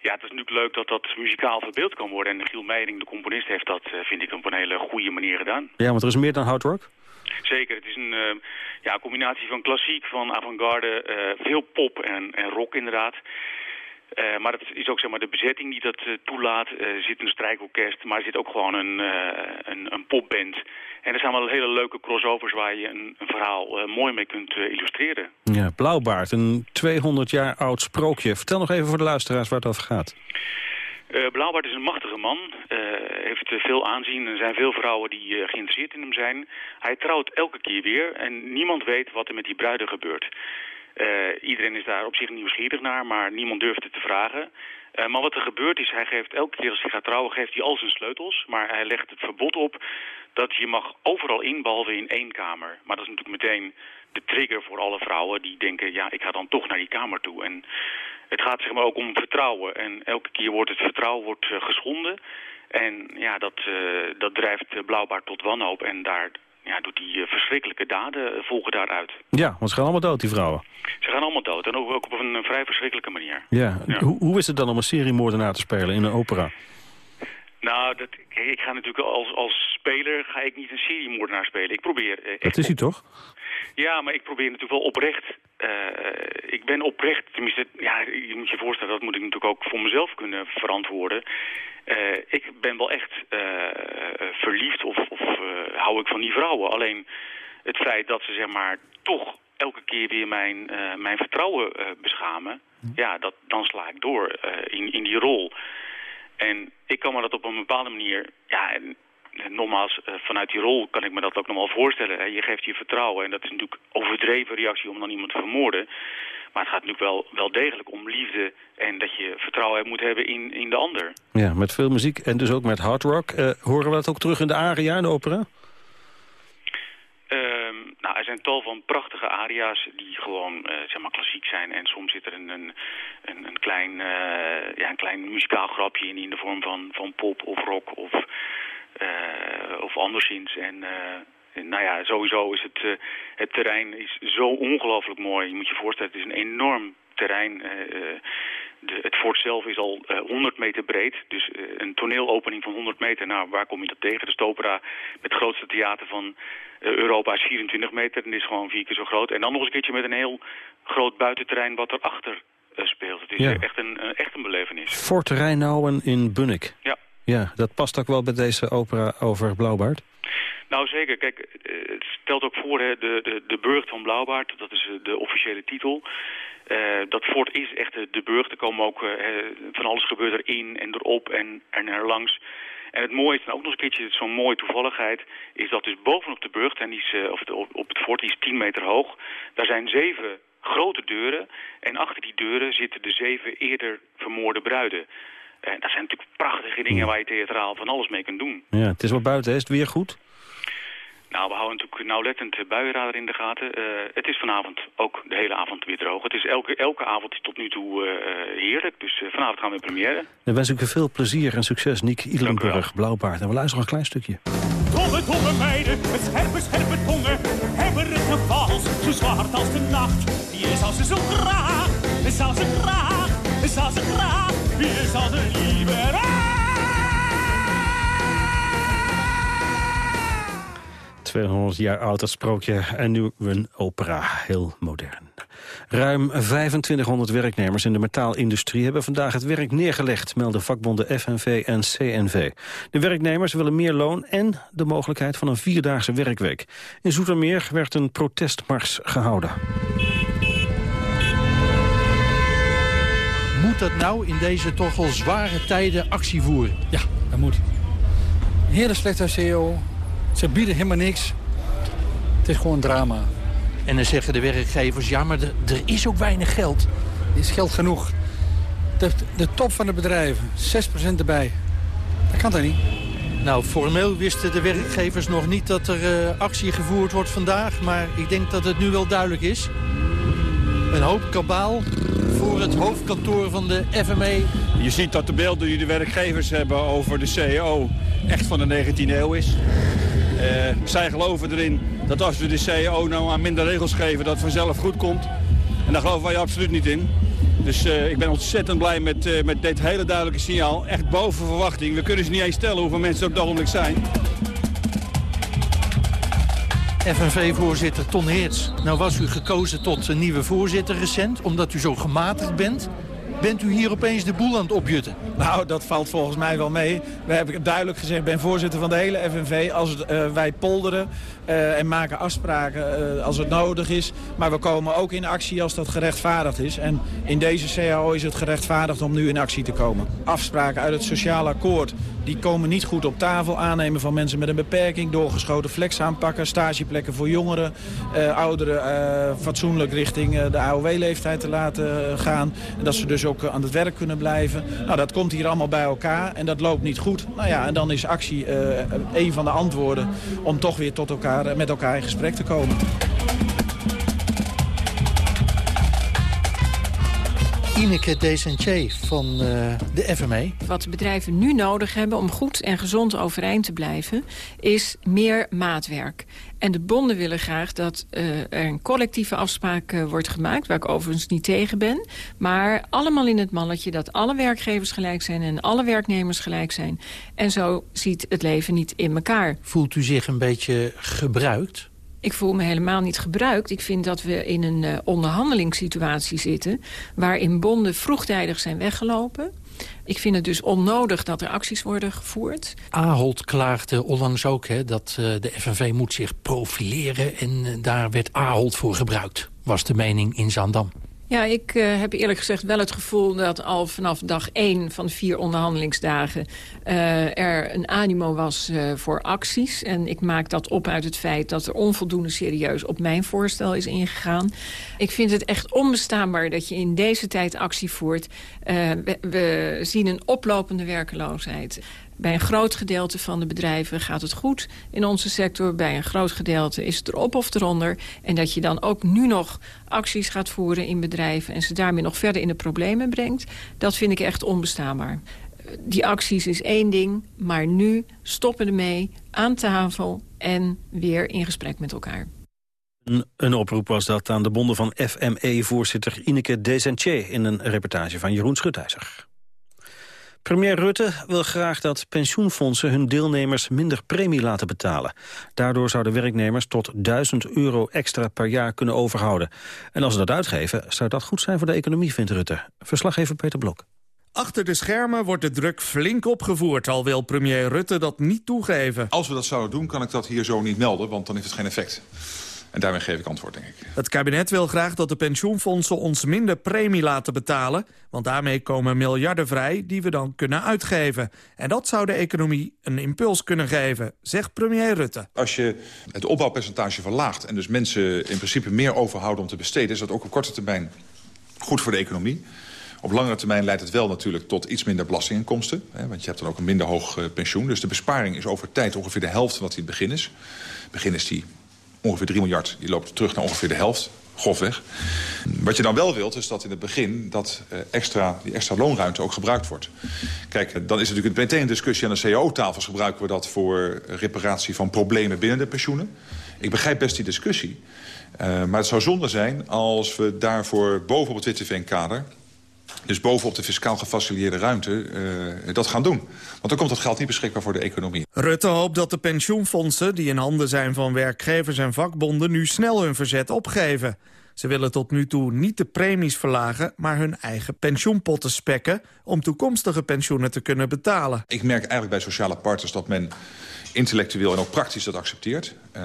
ja, het is natuurlijk leuk dat dat muzikaal verbeeld kan worden. En Giel Meijering, de componist, heeft dat, uh, vind ik, op een hele goede manier gedaan. Ja, want er is meer dan hard rock? Zeker, het is een uh, ja, combinatie van klassiek, van avant-garde, veel pop en, en rock inderdaad. Uh, maar het is ook zeg maar, de bezetting die dat uh, toelaat. Uh, er zit een strijkorkest, maar er zit ook gewoon een, een, een popband. En er zijn wel hele leuke crossovers waar je een, een verhaal mooi mee kunt illustreren. Ja, Blauwbaard, een 200 jaar oud sprookje. Vertel nog even voor de luisteraars waar het over gaat. Blauwbaard is een machtige man, heeft veel aanzien. Er zijn veel vrouwen die geïnteresseerd in hem zijn. Hij trouwt elke keer weer en niemand weet wat er met die bruiden gebeurt. Uh, iedereen is daar op zich nieuwsgierig naar, maar niemand durft het te vragen. Uh, maar wat er gebeurt is, hij geeft elke keer als hij gaat trouwen, geeft hij al zijn sleutels. Maar hij legt het verbod op dat je mag overal in, behalve in één kamer. Maar dat is natuurlijk meteen de trigger voor alle vrouwen die denken, ja, ik ga dan toch naar die kamer toe. En het gaat zeg maar ook om vertrouwen. En elke keer wordt het vertrouwen wordt, uh, geschonden. En ja, dat, dat drijft Blauwbaard tot wanhoop en daar ja, doet die verschrikkelijke daden volgen daaruit. Ja, want ze gaan allemaal dood, die vrouwen. Ze gaan allemaal dood en ook, ook op een, vrij verschrikkelijke manier. Ja. ja. Hoe, hoe is het dan om een seriemoordenaar te spelen in een opera? Nou, dat, ik ga natuurlijk als, als speler ga ik niet een seriemoordenaar spelen. Ik probeer... eh, Dat is hij toch? Ja, maar ik probeer natuurlijk wel oprecht. eh, ik ben oprecht, tenminste, ja, je moet je voorstellen, dat moet ik natuurlijk ook voor mezelf kunnen verantwoorden. Eh, ik ben wel echt eh, verliefd of, of hou ik van die vrouwen. Alleen het feit dat ze zeg maar toch elke keer weer mijn, mijn vertrouwen beschamen, ja, dat, dan sla ik door in, in die rol. En ik kan me dat op een bepaalde manier, ja, nogmaals, eh, vanuit die rol kan ik me dat ook nog wel voorstellen. Je geeft je vertrouwen en dat is natuurlijk overdreven reactie om dan iemand te vermoorden. Maar het gaat natuurlijk wel, wel degelijk om liefde en dat je vertrouwen moet hebben in, in de ander. Ja, met veel muziek en dus ook met hard rock. Eh, horen we dat ook terug in de aria in de opera? Ehm, nou, er zijn tal van prachtige aria's die gewoon eh, zeg maar klassiek zijn. En soms zit er een, een, een, een klein, eh, ja, een klein muzikaal grapje in, in de vorm van, van pop of rock of, eh, of anderszins. En eh, nou ja, sowieso is het, eh, het terrein is zo ongelooflijk mooi. Je moet je voorstellen, het is een enorm terrein. eh, eh, de, het fort zelf is al eh, 100 meter breed. Dus eh, een toneelopening van 100 meter. Nou, waar kom je dat tegen? De Stopera, het grootste theater van eh, Europa, is 24 meter. En is gewoon vier keer zo groot. En dan nog eens een keertje met een heel groot buitenterrein wat erachter eh, speelt. Het is Ja. eh, echt, een, eh, echt een belevenis. Fort Rijnauwen in Bunnik. Ja. Ja, dat past ook wel bij deze opera over Blauwbaard. Nou zeker, kijk, eh, het stelt ook voor hè, de, de, de burcht van Blauwbaard, dat is eh, de officiële titel. Eh, dat fort is echt de, burcht, er komen ook van alles gebeurt erin en erop en en erlangs. En het mooie dan ook nog een keertje, zo'n mooie toevalligheid, is dat dus bovenop de burcht, en die is, of op het fort, die is 10 meter hoog, daar zijn zeven grote deuren. En achter die deuren zitten de zeven eerder vermoorde bruiden. En dat zijn natuurlijk prachtige dingen waar je theatraal van alles mee kunt doen. Ja, het is wel buiten, is het weer goed? Nou, we houden natuurlijk nauwlettend de buienradar in de gaten. Eh, het is vanavond ook de hele avond weer droog. Het is elke, elke avond is tot nu toe eh, eh, heerlijk. Dus eh, vanavond gaan we in première. Dan wens ik u veel plezier en succes. Niek Ilenburg, Blauwbaard. En we luisteren nog een klein stukje. Domme, domme meiden met scherpe, scherpe tongen hebben het zo zwart als de nacht. Wie is als ze zo graag, zou ze graag, zou ze graag, als een lieve 200 jaar oud, dat sprookje. En nu een opera, heel modern. Ruim 2500 werknemers in de metaalindustrie hebben vandaag het werk neergelegd, melden vakbonden FNV en CNV. De werknemers willen meer loon en de mogelijkheid van een vierdaagse werkweek. In Zoetermeer werd een protestmars gehouden. Moet dat nou in deze toch wel zware tijden actie voeren? Ja, dat moet. Hele slechte CEO. Ze bieden helemaal niks. Het is gewoon drama. En dan zeggen de werkgevers, ja, maar er- is ook weinig geld. Er is geld genoeg. De, de top van de bedrijven, 6% erbij. Dat kan toch niet? Nou, formeel wisten de werkgevers nog niet dat er eh, actie gevoerd wordt vandaag. Maar ik denk dat het nu wel duidelijk is. Een hoop kabaal voor het hoofdkantoor van de FME. Je ziet dat de beelden die de werkgevers hebben over de CEO echt van de 19e eeuw is. Eh, zij geloven erin dat als we de CEO nou aan minder regels geven, dat het vanzelf goed komt. En daar geloven wij absoluut niet in. Dus eh, ik ben ontzettend blij met, eh, met dit hele duidelijke signaal. Echt boven verwachting. We kunnen ze niet eens stellen hoeveel mensen er op het ogenblik zijn. FNV-voorzitter Ton Heerts. Nou was u gekozen tot nieuwe voorzitter recent, omdat u zo gematigd bent. Bent u hier opeens de boel aan het opjutten? Nou, dat valt volgens mij wel mee. We hebben duidelijk gezegd, ik ben voorzitter van de hele FNV. Als eh, wij polderen eh, en maken afspraken eh, als het nodig is. Maar we komen ook in actie als dat gerechtvaardigd is. En in deze CAO is het gerechtvaardigd om nu in actie te komen. Afspraken uit het sociaal akkoord, die komen niet goed op tafel. Aannemen van mensen met een beperking, doorgeschoten flex aanpakken. Stageplekken voor jongeren, ouderen fatsoenlijk richting de AOW-leeftijd te laten gaan. En dat ze dus ook eh, aan het werk kunnen blijven. Nou, dat komt hier allemaal bij elkaar en dat loopt niet goed. Nou ja, en dan is actie eh, een van de antwoorden om toch weer tot elkaar, eh, met elkaar in gesprek te komen. Ineke Desentier van uh, de FME. Wat bedrijven nu nodig hebben om goed en gezond overeind te blijven... is meer maatwerk. En de bonden willen graag dat uh, er een collectieve afspraak uh, wordt gemaakt... waar ik overigens niet tegen ben. Maar allemaal in het malletje dat alle werkgevers gelijk zijn... en alle werknemers gelijk zijn. En zo ziet het leven niet in elkaar. Voelt u zich een beetje gebruikt? Ik voel me helemaal niet gebruikt. Ik vind dat we in een uh, onderhandelingssituatie zitten... waarin bonden vroegtijdig zijn weggelopen. Ik vind het dus onnodig dat er acties worden gevoerd. Ahold klaagde onlangs ook hè, dat uh, de FNV moet zich profileren... en uh, daar werd Ahold voor gebruikt, was de mening in Zaandam. Ja, ik uh, heb eerlijk gezegd wel het gevoel dat al vanaf dag één van de vier onderhandelingsdagen uh, er een animo was uh, voor acties. En ik maak dat op uit het feit dat er onvoldoende serieus op mijn voorstel is ingegaan. Ik vind het echt onbestaanbaar dat je in deze tijd actie voert. We, we zien een oplopende werkeloosheid. Bij een groot gedeelte van de bedrijven gaat het goed in onze sector. Bij een groot gedeelte is het erop of eronder. En dat je dan ook nu nog acties gaat voeren in bedrijven... en ze daarmee nog verder in de problemen brengt... dat vind ik echt onbestaanbaar. Die acties is één ding, maar nu stoppen ermee aan tafel... en weer in gesprek met elkaar. Een, oproep was dat aan de bonden van FME-voorzitter Ineke Desentier... in een reportage van Jeroen Schutijzer. Premier Rutte wil graag dat pensioenfondsen hun deelnemers minder premie laten betalen. Daardoor zouden werknemers tot 1000 euro extra per jaar kunnen overhouden. En als ze dat uitgeven, zou dat goed zijn voor de economie, vindt Rutte. Verslaggever Peter Blok. Achter de schermen wordt de druk flink opgevoerd, al wil premier Rutte dat niet toegeven. Als we dat zouden doen, kan ik dat hier zo niet melden, want dan heeft het geen effect. En daarmee geef ik antwoord, denk ik. Het kabinet wil graag dat de pensioenfondsen ons minder premie laten betalen... want daarmee komen miljarden vrij die we dan kunnen uitgeven. En dat zou de economie een impuls kunnen geven, zegt premier Rutte. Als je het opbouwpercentage verlaagt... en dus mensen in principe meer overhouden om te besteden... is dat ook op korte termijn goed voor de economie. Op langere termijn leidt het wel natuurlijk tot iets minder belastinginkomsten. Hè, want je hebt dan ook een minder hoog uh, pensioen. Dus de besparing is over tijd ongeveer de helft van wat die in het begin is. In het begin is die ongeveer 3 miljard. Die loopt terug naar ongeveer de helft, grofweg. Wat je dan wel wilt, is dat in het begin dat, uh, extra, die extra loonruimte ook gebruikt wordt. Kijk, dan is natuurlijk meteen een discussie aan de cao-tafels. Gebruiken we dat voor reparatie van problemen binnen de pensioenen? Ik begrijp best die discussie. Maar het zou zonde zijn als we daarvoor bovenop het Witteveen-kader dus bovenop de fiscaal gefaciliteerde ruimte uh, dat gaan doen. Want dan komt dat geld niet beschikbaar voor de economie. Rutte hoopt dat de pensioenfondsen, die in handen zijn van werkgevers en vakbonden... nu snel hun verzet opgeven. Ze willen tot nu toe niet de premies verlagen, maar hun eigen pensioenpotten spekken... om toekomstige pensioenen te kunnen betalen. Ik merk eigenlijk bij sociale partners dat men intellectueel en ook praktisch dat accepteert. Uh,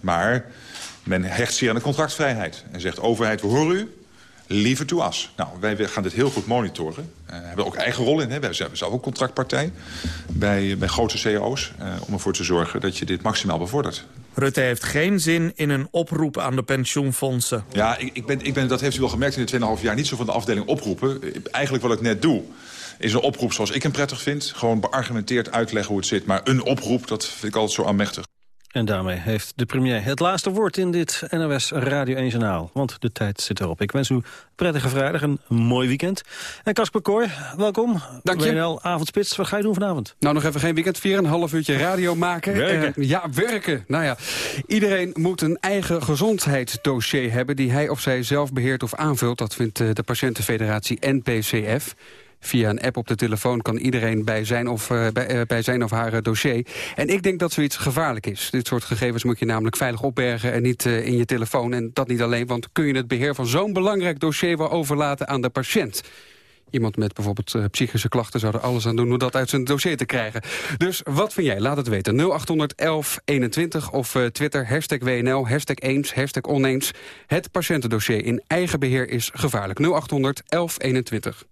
maar men hecht zeer aan de contractvrijheid en zegt overheid, we horen u liever to us. Nou, wij gaan dit heel goed monitoren. We uh, hebben ook eigen rol in. Hè. We zijn zelf ook contractpartij bij, bij grote cao's... Uh, om ervoor te zorgen dat je dit maximaal bevordert. Rutte heeft geen zin in een oproep aan de pensioenfondsen. Ja, ik, ik, ben, ik ben, dat heeft u wel gemerkt in de 2,5 jaar... niet zo van de afdeling oproepen. Eigenlijk wat ik net doe is een oproep zoals ik hem prettig vind. Gewoon beargumenteerd uitleggen hoe het zit. Maar een oproep, dat vind ik altijd zo aanmächtig. En daarmee heeft de premier het laatste woord in dit NOS Radio 1 Journaal. Want de tijd zit erop. Ik wens u een prettige vrijdag, een mooi weekend. En Casper Kooi, welkom. Dank je. WNL Avondspits, wat ga je doen vanavond? Nou, nog even geen weekend, vier een half uurtje radio maken. Werken. Uh, ja, werken. Nou ja, iedereen moet een eigen gezondheidsdossier hebben... die hij of zij zelf beheert of aanvult. Dat vindt de patiëntenfederatie NPCF. Via een app op de telefoon kan iedereen bij zijn of, bij, uh, bij, zijn of haar uh, dossier. En ik denk dat zoiets gevaarlijk is. Dit soort gegevens moet je namelijk veilig opbergen en niet in je telefoon. En dat niet alleen, want kun je het beheer van zo'n belangrijk dossier wel overlaten aan de patiënt. Iemand met bijvoorbeeld psychische klachten zou er alles aan doen... om dat uit zijn dossier te krijgen. Dus wat vind jij? Laat het weten. 0800 1121 of Twitter, hashtag WNL, hashtag eens, hashtag oneens. Het patiëntendossier in eigen beheer is gevaarlijk. 0800 1121.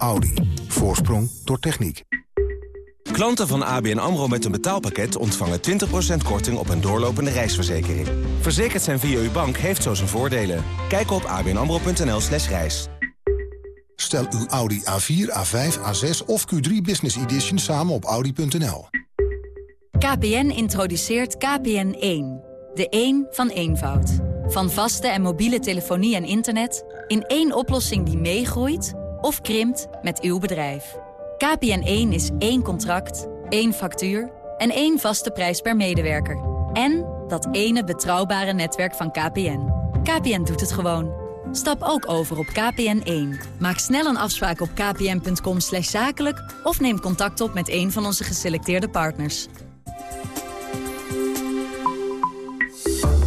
Audi. Voorsprong door techniek. Klanten van ABN AMRO met een betaalpakket ontvangen 20% korting op een doorlopende reisverzekering. Verzekerd zijn via uw bank heeft zo zijn voordelen. Kijk op abnamro.nl slash reis. Stel uw Audi A4, A5, A6 of Q3 Business Edition samen op Audi.nl. KPN introduceert KPN1. De 1 van eenvoud. Van vaste en mobiele telefonie en internet... in één oplossing die meegroeit of krimpt met uw bedrijf. KPN1 is één contract, één factuur en één vaste prijs per medewerker. En dat ene betrouwbare netwerk van KPN. KPN doet het gewoon. Stap ook over op KPN1. Maak snel een afspraak op kpn.com zakelijk... of neem contact op met een van onze geselecteerde partners.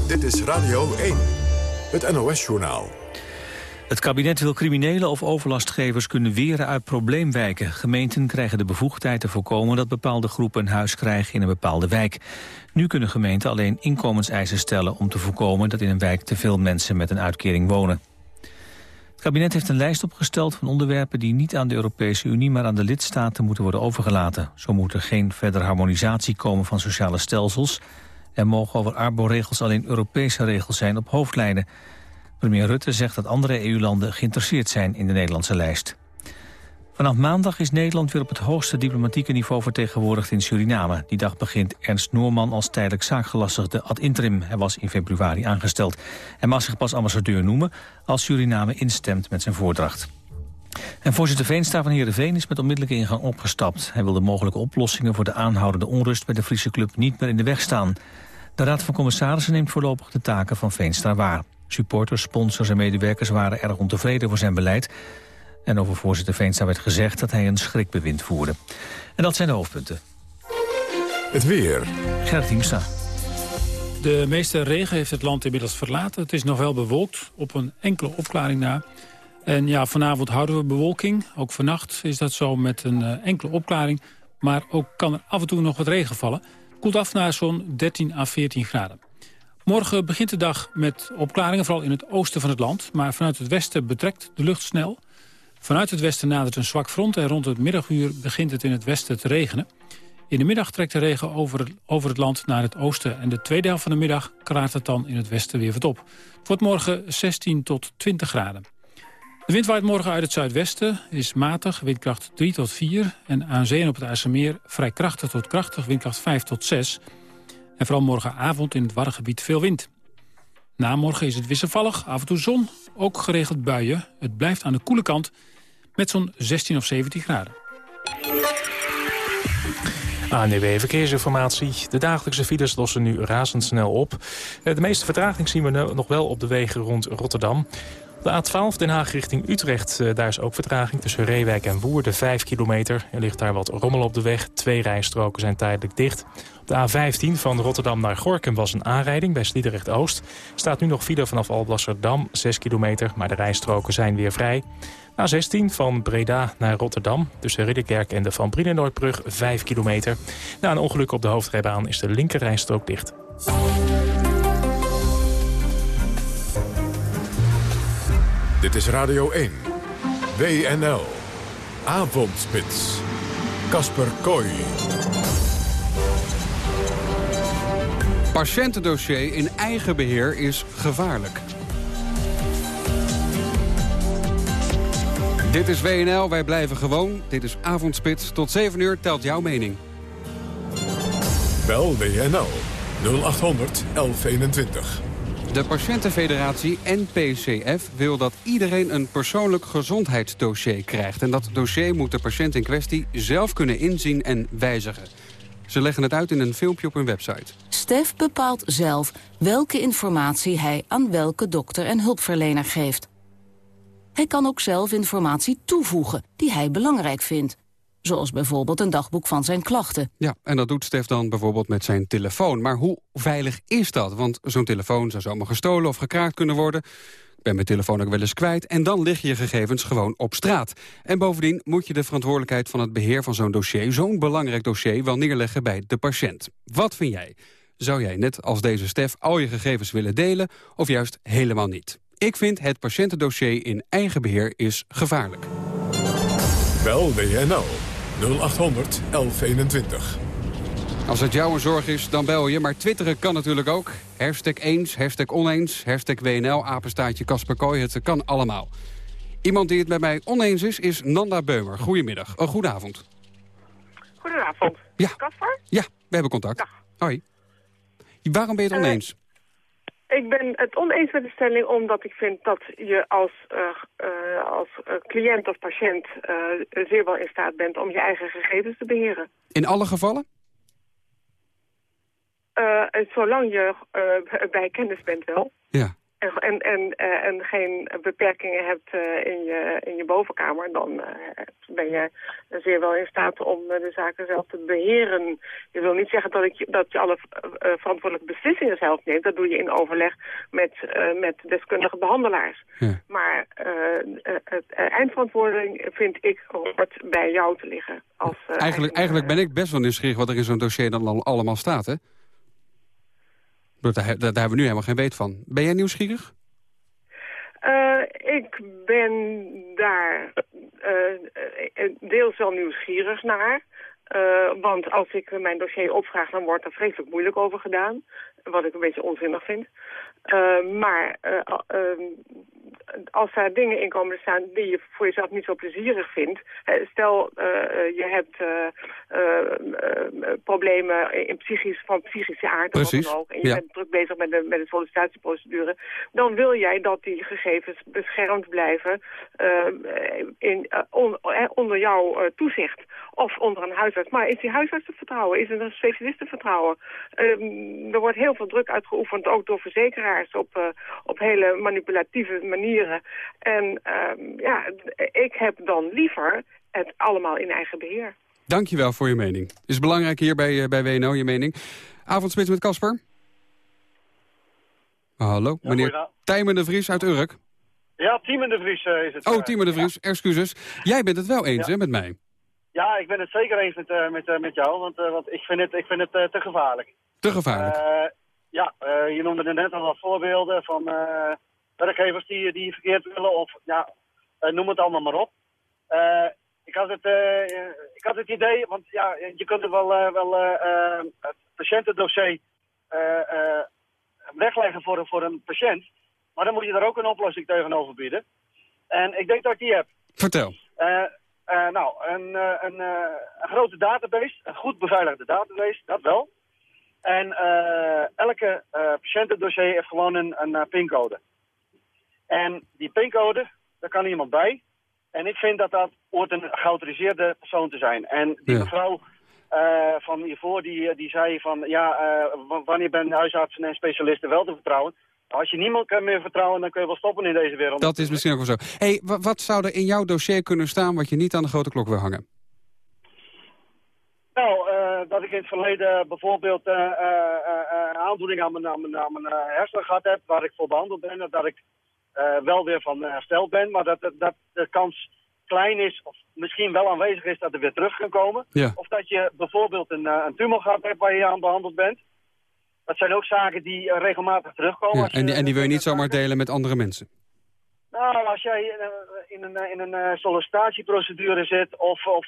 Dit is Radio 1, het NOS-journaal. Het kabinet wil criminelen of overlastgevers kunnen weren uit probleemwijken. Gemeenten krijgen de bevoegdheid te voorkomen dat bepaalde groepen huis krijgen in een bepaalde wijk. Nu kunnen gemeenten alleen inkomenseisen stellen om te voorkomen dat in een wijk te veel mensen met een uitkering wonen. Het kabinet heeft een lijst opgesteld van onderwerpen die niet aan de Europese Unie, maar aan de lidstaten moeten worden overgelaten. Zo moet er geen verdere harmonisatie komen van sociale stelsels. Er mogen over arboregels alleen Europese regels zijn op hoofdlijnen. Premier Rutte zegt dat andere EU-landen geïnteresseerd zijn in de Nederlandse lijst. Vanaf maandag is Nederland weer op het hoogste diplomatieke niveau vertegenwoordigd in Suriname. Die dag begint Ernst Noorman als tijdelijk zaakgelastigde ad interim. Hij was in februari aangesteld. Hij mag zich pas ambassadeur noemen als Suriname instemt met zijn voordracht. En voorzitter Veenstra van Heerenveen is met onmiddellijke ingang opgestapt. Hij wil de mogelijke oplossingen voor de aanhoudende onrust bij de Friese club niet meer in de weg staan. De Raad van Commissarissen neemt voorlopig de taken van Veenstra waar. Supporters, sponsors en medewerkers waren erg ontevreden voor zijn beleid. En over voorzitter Veenstra werd gezegd dat hij een schrikbewind voerde. En dat zijn de hoofdpunten. Het weer. Gerrit Hiemstra. De meeste regen heeft het land inmiddels verlaten. Het is nog wel bewolkt, op een enkele opklaring na. En ja, vanavond houden we bewolking. Ook vannacht is dat zo met een uh, enkele opklaring. Maar ook kan er af en toe nog wat regen vallen. Koelt af naar zo'n 13 à 14 graden. Morgen begint de dag met opklaringen, vooral in het oosten van het land. Maar vanuit het westen betrekt de lucht snel. Vanuit het westen nadert een zwak front en rond het middaguur begint het in het westen te regenen. In de middag trekt de regen over, over het land naar het oosten. En de tweede helft van de middag klaart het dan in het westen weer wat op. Het wordt morgen 16 tot 20 graden. De wind waait morgen uit het zuidwesten, is matig, windkracht 3 tot 4. En aan zee en op het IJsselmeer vrij krachtig tot krachtig, windkracht 5 tot 6. En vooral morgenavond in het Warrengebied veel wind. Na morgen is het wisselvallig, af en toe zon, ook geregeld buien. Het blijft aan de koele kant met zo'n 16 of 17 graden. ANWB Verkeersinformatie. De dagelijkse files lossen nu razendsnel op. De meeste vertraging zien we nog wel op de wegen rond Rotterdam. De A12 Den Haag richting Utrecht, eh, daar is ook vertraging tussen Reewijk en Woerden, 5 kilometer. Er ligt daar wat rommel op de weg, twee rijstroken zijn tijdelijk dicht. Op de A15 van Rotterdam naar Gorkum was een aanrijding bij Sliedrecht-Oost. Staat nu nog file vanaf Alblasserdam, 6 kilometer, maar de rijstroken zijn weer vrij. A16 van Breda naar Rotterdam, tussen Ridderkerk en de Van Brienenoordbrug, 5 kilometer. Na een ongeluk op de hoofdrijbaan is de linkerrijstrook dicht. Dit is Radio 1. WNL. Avondspits. Kasper Kooi. Patiëntendossier in eigen beheer is gevaarlijk. Dit is WNL, wij blijven gewoon. Dit is Avondspits. Tot 7 uur telt jouw mening. Bel WNL 0800 1121. De Patiëntenfederatie NPCF wil dat iedereen een persoonlijk gezondheidsdossier krijgt. En dat dossier moet de patiënt in kwestie zelf kunnen inzien en wijzigen. Ze leggen het uit in een filmpje op hun website. Stef bepaalt zelf welke informatie hij aan welke dokter en hulpverlener geeft. Hij kan ook zelf informatie toevoegen die hij belangrijk vindt. Zoals bijvoorbeeld een dagboek van zijn klachten. Ja, en dat doet Stef dan bijvoorbeeld met zijn telefoon. Maar hoe veilig is dat? Want zo'n telefoon zou zomaar gestolen of gekraakt kunnen worden. Ik ben mijn telefoon ook wel eens kwijt. En dan liggen je gegevens gewoon op straat. En bovendien moet je de verantwoordelijkheid van het beheer van zo'n dossier... zo'n belangrijk dossier wel neerleggen bij de patiënt. Wat vind jij? Zou jij net als deze Stef al je gegevens willen delen... of juist helemaal niet? Ik vind het patiëntendossier in eigen beheer is gevaarlijk. Bel WNL 0800 1121. Als het jouw zorg is, dan bel je. Maar twitteren kan natuurlijk ook. Hashtag eens, hashtag oneens, hashtag WNL, apenstaatje Kasper Kooi. Het kan allemaal. Iemand die het met mij oneens is, is Nanda Beumer. Goedemiddag. Uh, goedenavond. Goedenavond. Ja. Kasper? Ja, we hebben contact. Dag. Hoi. Waarom ben je het Eh, oneens? Ik ben het oneens met de stelling omdat ik vind dat je als, eh, eh, als eh, cliënt of patiënt zeer wel in staat bent om je eigen gegevens te beheren. In alle gevallen? En zolang je bij kennis bent wel. Ja. En, en, en, eh, en geen beperkingen hebt eh, in, je, in je bovenkamer, dan eh, ben je zeer wel in staat om de zaken zelf te beheren. Je wil niet zeggen dat, ik, je- dat je alle verantwoordelijke beslissingen zelf neemt. Dat doe je in overleg met, met deskundige behandelaars. Maar eh, het eindverantwoording vind ik hoort bij jou te liggen. Als, Eigenlijk, eigenlijk ben ik best wel nieuwsgierig wat er in zo'n dossier dan al- allemaal staat, hè? Daar, hebben we nu helemaal geen weet van. Ben jij nieuwsgierig? Eh, ik ben daar eh, eh, deels wel nieuwsgierig naar. Want als ik mijn dossier opvraag, dan wordt er vreselijk moeilijk over gedaan. Wat ik een beetje onzinnig vind. Maar als daar dingen in komen staan die je voor jezelf niet zo plezierig vindt. stel, eh, eh, je hebt eh, problemen in psychisch, van psychische aard. of Precies, ook, en je ja. bent druk bezig met de, met de sollicitatieprocedure. Dan wil jij dat die gegevens beschermd blijven in, on- onder jouw toezicht. Of onder een huisarts. Maar is die huisarts te vertrouwen? Is het een specialist te vertrouwen? Ehm, er wordt heel veel druk uitgeoefend, ook door verzekeraars, op, op hele manipulatieve manieren. En ehm, ja, ik heb dan liever het allemaal in eigen beheer. Dankjewel voor je mening. Is belangrijk hier bij, eh, bij WNO, je mening. Avondspits met Casper. Hallo, meneer. Tijmen de Vries uit Urk. Ja, Tiemen de Vries eh, is het. Oh, eh, Tiemen de Vries, excuses. Jij bent het wel eens, Ja. hè, met mij? Ja, ik ben het zeker eens met, eh, met, met jou, want, eh, want ik vind het, ik vind het eh, te gevaarlijk. Te gevaarlijk. Eh, ja, eh, je noemde er net al wat voorbeelden van eh, werkgevers die, die verkeerd willen, of ja, eh, noem het allemaal maar op. Eh, ik, had het, eh, ik had het idee, want ja, je kunt er wel, wel het patiëntendossier wegleggen voor, een- voor een patiënt, maar dan moet je er ook een oplossing tegenover bieden. En ik denk dat ik die heb. Vertel. Nou, een, een, een grote database, een goed beveiligde database, dat wel. En elke eh, patiëntendossier heeft gewoon een, een pincode. En die pincode, daar kan iemand bij. En ik vind dat dat hoort een geautoriseerde persoon te zijn. En die Ja. mevrouw eh, van hiervoor, die, die zei van... ja, eh, wanneer ben huisartsen en specialisten wel te vertrouwen? Als je niemand kan meer vertrouwen, dan kun je wel stoppen in deze wereld. Dat is misschien ook wel zo. hey, wa- wat zou er in jouw dossier kunnen staan... wat je niet aan de grote klok wil hangen? Nou, eh, dat ik in het verleden bijvoorbeeld eh, eh, eh, een aandoening aan mijn, aan mijn, aan mijn eh, hersenen gehad heb, waar ik voor behandeld ben, en dat ik eh, wel weer van hersteld ben, maar dat, dat, dat de kans klein is, of misschien wel aanwezig is, dat er weer terug kan komen. Ja. Of dat je bijvoorbeeld een, eh, een tumor gehad hebt waar je aan behandeld bent. Dat zijn ook zaken die eh, regelmatig terugkomen. Ja, en, die- en die wil je niet zomaar delen met andere mensen. nou, als jij in een, in een, eh, eh, sollicitatieprocedure zit, of, of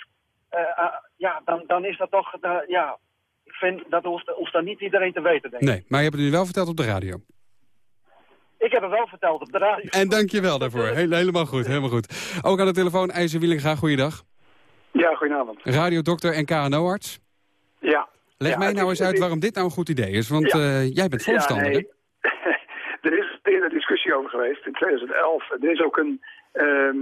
eh, eh, ja, dan, dan is dat toch, eh, ja, ik vind dat hoeft, hoeft dan niet iedereen te weten, denk ik. Nee, maar je hebt het nu wel verteld op de radio. Ik heb het wel verteld op de radio. En dank je wel daarvoor. Heel, helemaal goed, helemaal goed. Ook aan de telefoon IJzer Wielinga, goeiedag. Ja, goedenavond. Radiodokter en KNO-arts. Ja. Leg Ja, mij nou eens uit waarom dit nou een goed idee is. Want Ja. eh, jij bent voorstander, Ja, nee. er is een discussie over geweest in 2011. Er is ook een, ehm,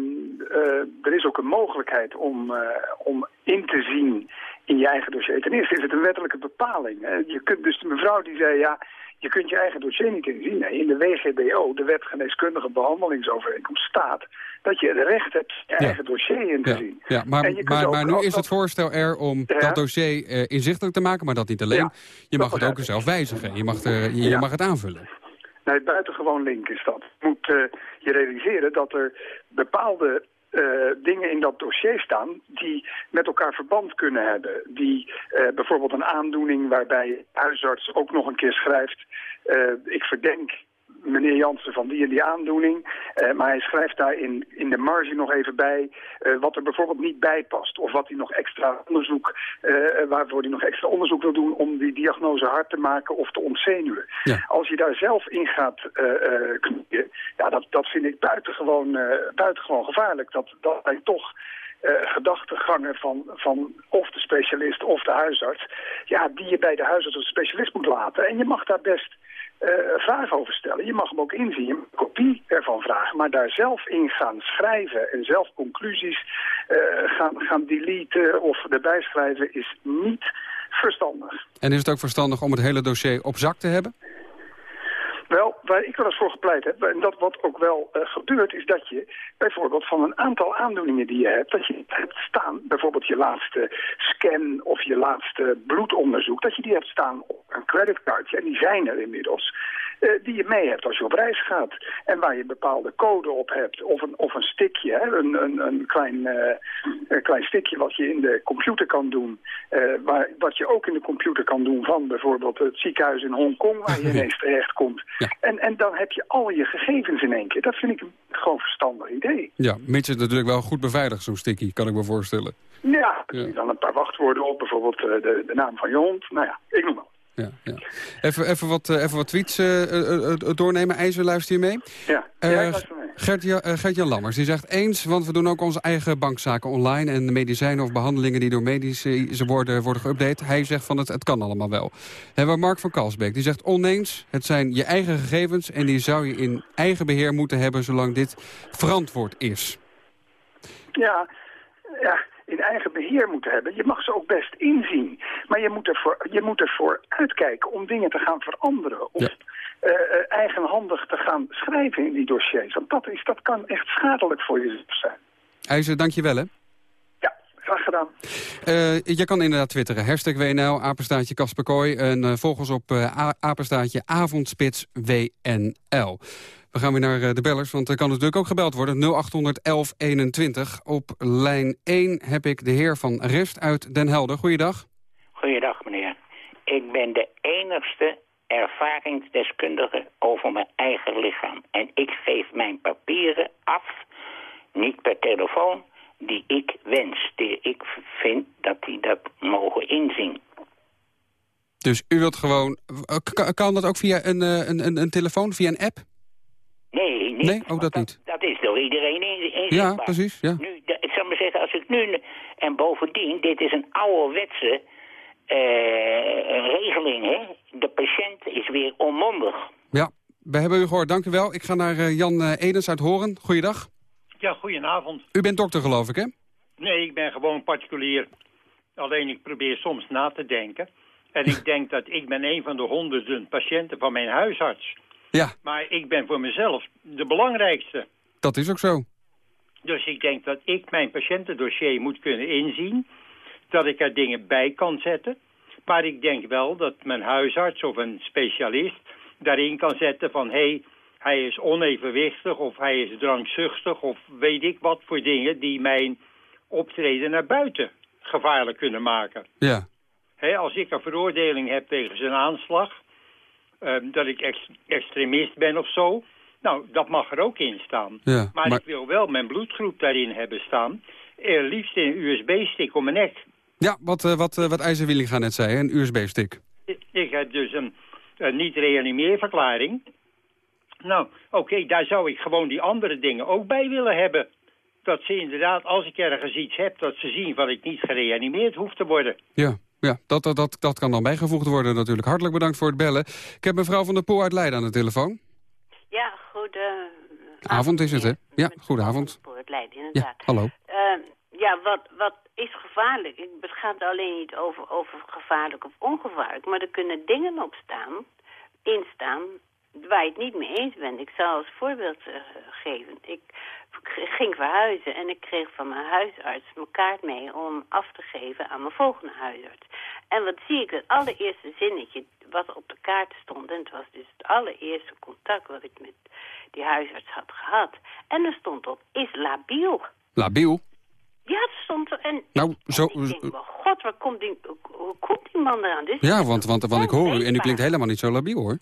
eh, er is ook een mogelijkheid om, eh, om in te zien in je eigen dossier. Ten eerste is het een wettelijke bepaling. Hè. Je kunt dus de mevrouw die zei, ja, je kunt je eigen dossier niet inzien. Nee, in de WGBO, de Wet Geneeskundige Behandelingsovereenkomst, staat dat je het recht hebt je eigen dossier in te Ja, zien. ja maar, maar, nu is het voorstel er om Ja. dat dossier eh, inzichtelijk te maken, maar dat niet alleen. je mag het ook zelf wijzigen. Je mag, er, je, mag het aanvullen. Nee, buitengewoon link is dat. Je moet eh, je realiseren dat er bepaalde eh, dingen in dat dossier staan die met elkaar verband kunnen hebben. Die eh, bijvoorbeeld een aandoening waarbij huisarts ook nog een keer schrijft... eh, ik verdenk meneer Jansen van die en die aandoening. eh, maar hij schrijft daar in, in de marge nog even bij eh, wat er bijvoorbeeld niet bij past. Of wat hij nog extra onderzoek, eh, waarvoor hij nog extra onderzoek wil doen om die diagnose hard te maken of te ontzenuwen. Als je daar zelf in gaat knoeien, ja, dat, dat vind ik buitengewoon, buitengewoon gevaarlijk. Dat, dat zijn toch gedachtegangen van, van of de specialist of de huisarts, ja, die je bij de huisarts of de specialist moet laten. En je mag daar best vragen over stellen. Je mag hem ook inzien, een kopie ervan vragen, maar daar zelf in gaan schrijven en zelf conclusies eh, gaan, gaan deleten of erbij schrijven is niet verstandig. En is het ook verstandig om het hele dossier op zak te hebben? Wel, waar ik wel eens voor gepleit heb, en dat wat ook wel eh, gebeurt, is dat je bijvoorbeeld van een aantal aandoeningen die je hebt, dat je hebt staan, bijvoorbeeld je laatste scan of je laatste bloedonderzoek, dat je die hebt staan op een creditcardje, en die zijn er inmiddels, eh, die je mee hebt als je op reis gaat. En waar je een bepaalde code op hebt, of een, of een stickje, hè, een, een, een, klein, een klein stickje wat je in de computer kan doen, waar, wat je ook in de computer kan doen van bijvoorbeeld het ziekenhuis in Hongkong, waar je ineens terecht komt. En, en dan heb je al je gegevens in één keer. Dat vind ik een gewoon verstandig idee. Ja, mits het natuurlijk wel goed beveiligd, zo'n sticky, kan ik me voorstellen. Ja, dan een paar wachtwoorden op, bijvoorbeeld eh, de, de naam van je hond. Nou ja, ik noem maar. Ja, ja. Even, even, wat, eh, even wat tweets eh, eh, eh, doornemen. IJzer, luister je mee? Ja, Eh, ja luister mee. Gert-Jan eh, Gert-Jan Lammers die zegt eens, want we doen ook onze eigen bankzaken online... en de medicijnen of behandelingen die door medici ze worden, worden geüpdate. Hij zegt van het, het kan allemaal wel. Hebben we Mark van Kalsbeek, die zegt oneens... het zijn je eigen gegevens en die zou je in eigen beheer moeten hebben... zolang dit verantwoord is. Ja, ja, in eigen beheer moeten hebben. Je mag ze ook best inzien. Maar je moet ervoor, je moet ervoor uitkijken om dingen te gaan veranderen. Of eh, eigenhandig te gaan schrijven in die dossiers. Want dat, is, dat kan echt schadelijk voor jezelf zijn. IJzer, dank je wel, hè? Graag gedaan. Eh, je kan inderdaad twitteren. Hashtag WNL, apenstaartje Kasper Kooi. En uh, volg ons op uh, apenstaartje avondspits WNL. We gaan weer naar uh, de bellers, want er kan natuurlijk ook gebeld worden. 0800 1121. Op lijn 1 heb ik de heer Van Rest uit Den Helder. Goeiedag. Goeiedag, meneer. Ik ben de enigste ervaringsdeskundige over mijn eigen lichaam. En ik geef mijn papieren af, niet per telefoon, die ik wens. Die ik vind dat die dat mogen inzien. Dus u wilt gewoon... Kan dat ook via een, een, een, een telefoon, via een app? Nee, niet. Nee, ook dat, niet. Dat is door iedereen inzichtbaar. Ja, precies, ja. Nu, ik zal maar zeggen, als ik nu... En bovendien, dit is een ouderwetse regeling, hè. De patiënt is weer onmondig. Ja, we hebben u gehoord. Dank u wel. Ik ga naar uh, Jan uh, Edens uit Horen. Goeiedag. Ja, goedenavond. U bent dokter, geloof ik, hè? Nee, ik ben gewoon particulier. Alleen ik probeer soms na te denken. En ik denk dat ik ben een van de honderden patiënten van mijn huisarts. Ja. Maar ik ben voor mezelf de belangrijkste. Dat is ook zo. Dus ik denk dat ik mijn patiëntendossier moet kunnen inzien. Dat ik er dingen bij kan zetten. Maar ik denk wel dat mijn huisarts of een specialist daarin kan zetten van... hé, hey, hij is onevenwichtig of hij is drankzuchtig of weet ik wat voor dingen... die mijn optreden naar buiten gevaarlijk kunnen maken. Ja. He, als ik een veroordeling heb tegen zijn aanslag... Uh, dat ik ex extremist ben of zo... Nou, dat mag er ook in staan. Ja, maar, maar, ik wil wel mijn bloedgroep daarin hebben staan. Uh, liefst in een USB-stick om mijn nek. Ja, wat, uh, wat, wat IJzer Willinga net zei, een USB-stick. Ik, ik, heb dus een, een niet-reanimeerverklaring. Nou, oké, okay, daar zou ik gewoon die andere dingen ook bij willen hebben. Dat ze inderdaad, als ik ergens iets heb, dat ze zien dat ik niet gereanimeerd hoef te worden. Ja, ja dat, dat, dat, dat kan dan bijgevoegd worden natuurlijk. Hartelijk bedankt voor het bellen. Ik heb mevrouw van der Poel uit Leiden aan de telefoon. Ja, goede... Avond is het, hè? Ja, goedenavond. Voor het Leiden, inderdaad. Ja, hallo. Uh, ja, wat, wat is gevaarlijk? Het gaat alleen niet over, over gevaarlijk of ongevaarlijk. Maar er kunnen dingen op staan, instaan, waar je het niet mee eens bent. Ik zal als voorbeeld eh, geven. Ik ging verhuizen en ik kreeg van mijn huisarts mijn kaart mee om af te geven aan mijn volgende huisarts. En wat zie ik? Het allereerste zinnetje wat op de kaart stond. En het was dus het allereerste contact wat ik met die huisarts had gehad. En er stond op, is labiel. Labiel? Ja, het stond er. En Nou, zo... ik denk, wel, god, waar komt die, hoe, komt die man eraan? Dus Ja, want, want, want ik hoor u en u klinkt helemaal niet zo labiel, hoor.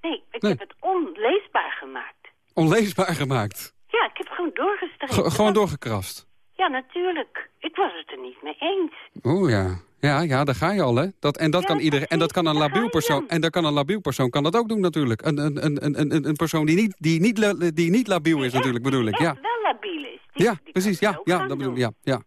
Nee, ik Nee. heb het onleesbaar gemaakt. Onleesbaar gemaakt. Ja, ik heb gewoon doorgestreken. Ge- gewoon doorgekrast. Ja, natuurlijk. Ik was het er niet mee eens. Oeh, ja. Ja, ja, daar ga je al, hè. Dat, en dat kan iedereen. En dat kan een labiel persoon. En dat kan een labiel persoon kan dat ook doen, natuurlijk. Een, een, een, een, een, een persoon die niet, die niet, die niet labiel is, natuurlijk, bedoel ik. Ja. Ja precies. Ja, ja, dat bedoel ik. Ja, ja.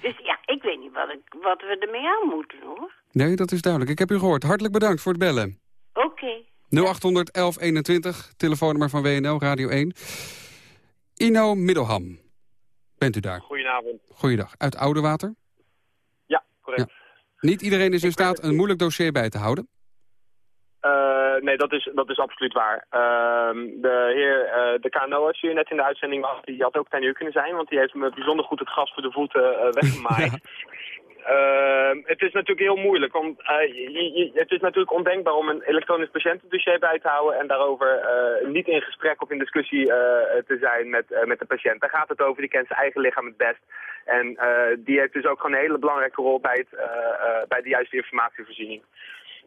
Dus ja, ik weet niet wat, ik, wat we ermee aan moeten, hoor. Nee, dat is duidelijk. Ik heb u gehoord. Hartelijk bedankt voor het bellen. Oké. 0800 1121, telefoonnummer van WNL, Radio 1. Ino Middelham. Bent u daar? Goedenavond. Goeiedag. Uit Oudewater? Ja, correct. Niet iedereen is in staat een moeilijk dossier bij te houden. Eh, nee, dat is, dat is absoluut waar. Ehm, de heer, eh, de KNO, als u net in de uitzending was, die had ook ten uur kunnen zijn, want die heeft me bijzonder goed het gras voor de voeten eh, weggemaaid. Ehm, het is natuurlijk heel moeilijk, want eh, je- je- het is natuurlijk ondenkbaar om een elektronisch patiëntendossier bij te houden en daarover eh, niet in gesprek of in discussie eh, te zijn met, eh, met de patiënt. Daar gaat het over, die kent zijn eigen lichaam het best. En eh, die heeft dus ook gewoon een hele belangrijke rol bij, het, eh, eh, bij de juiste informatievoorziening.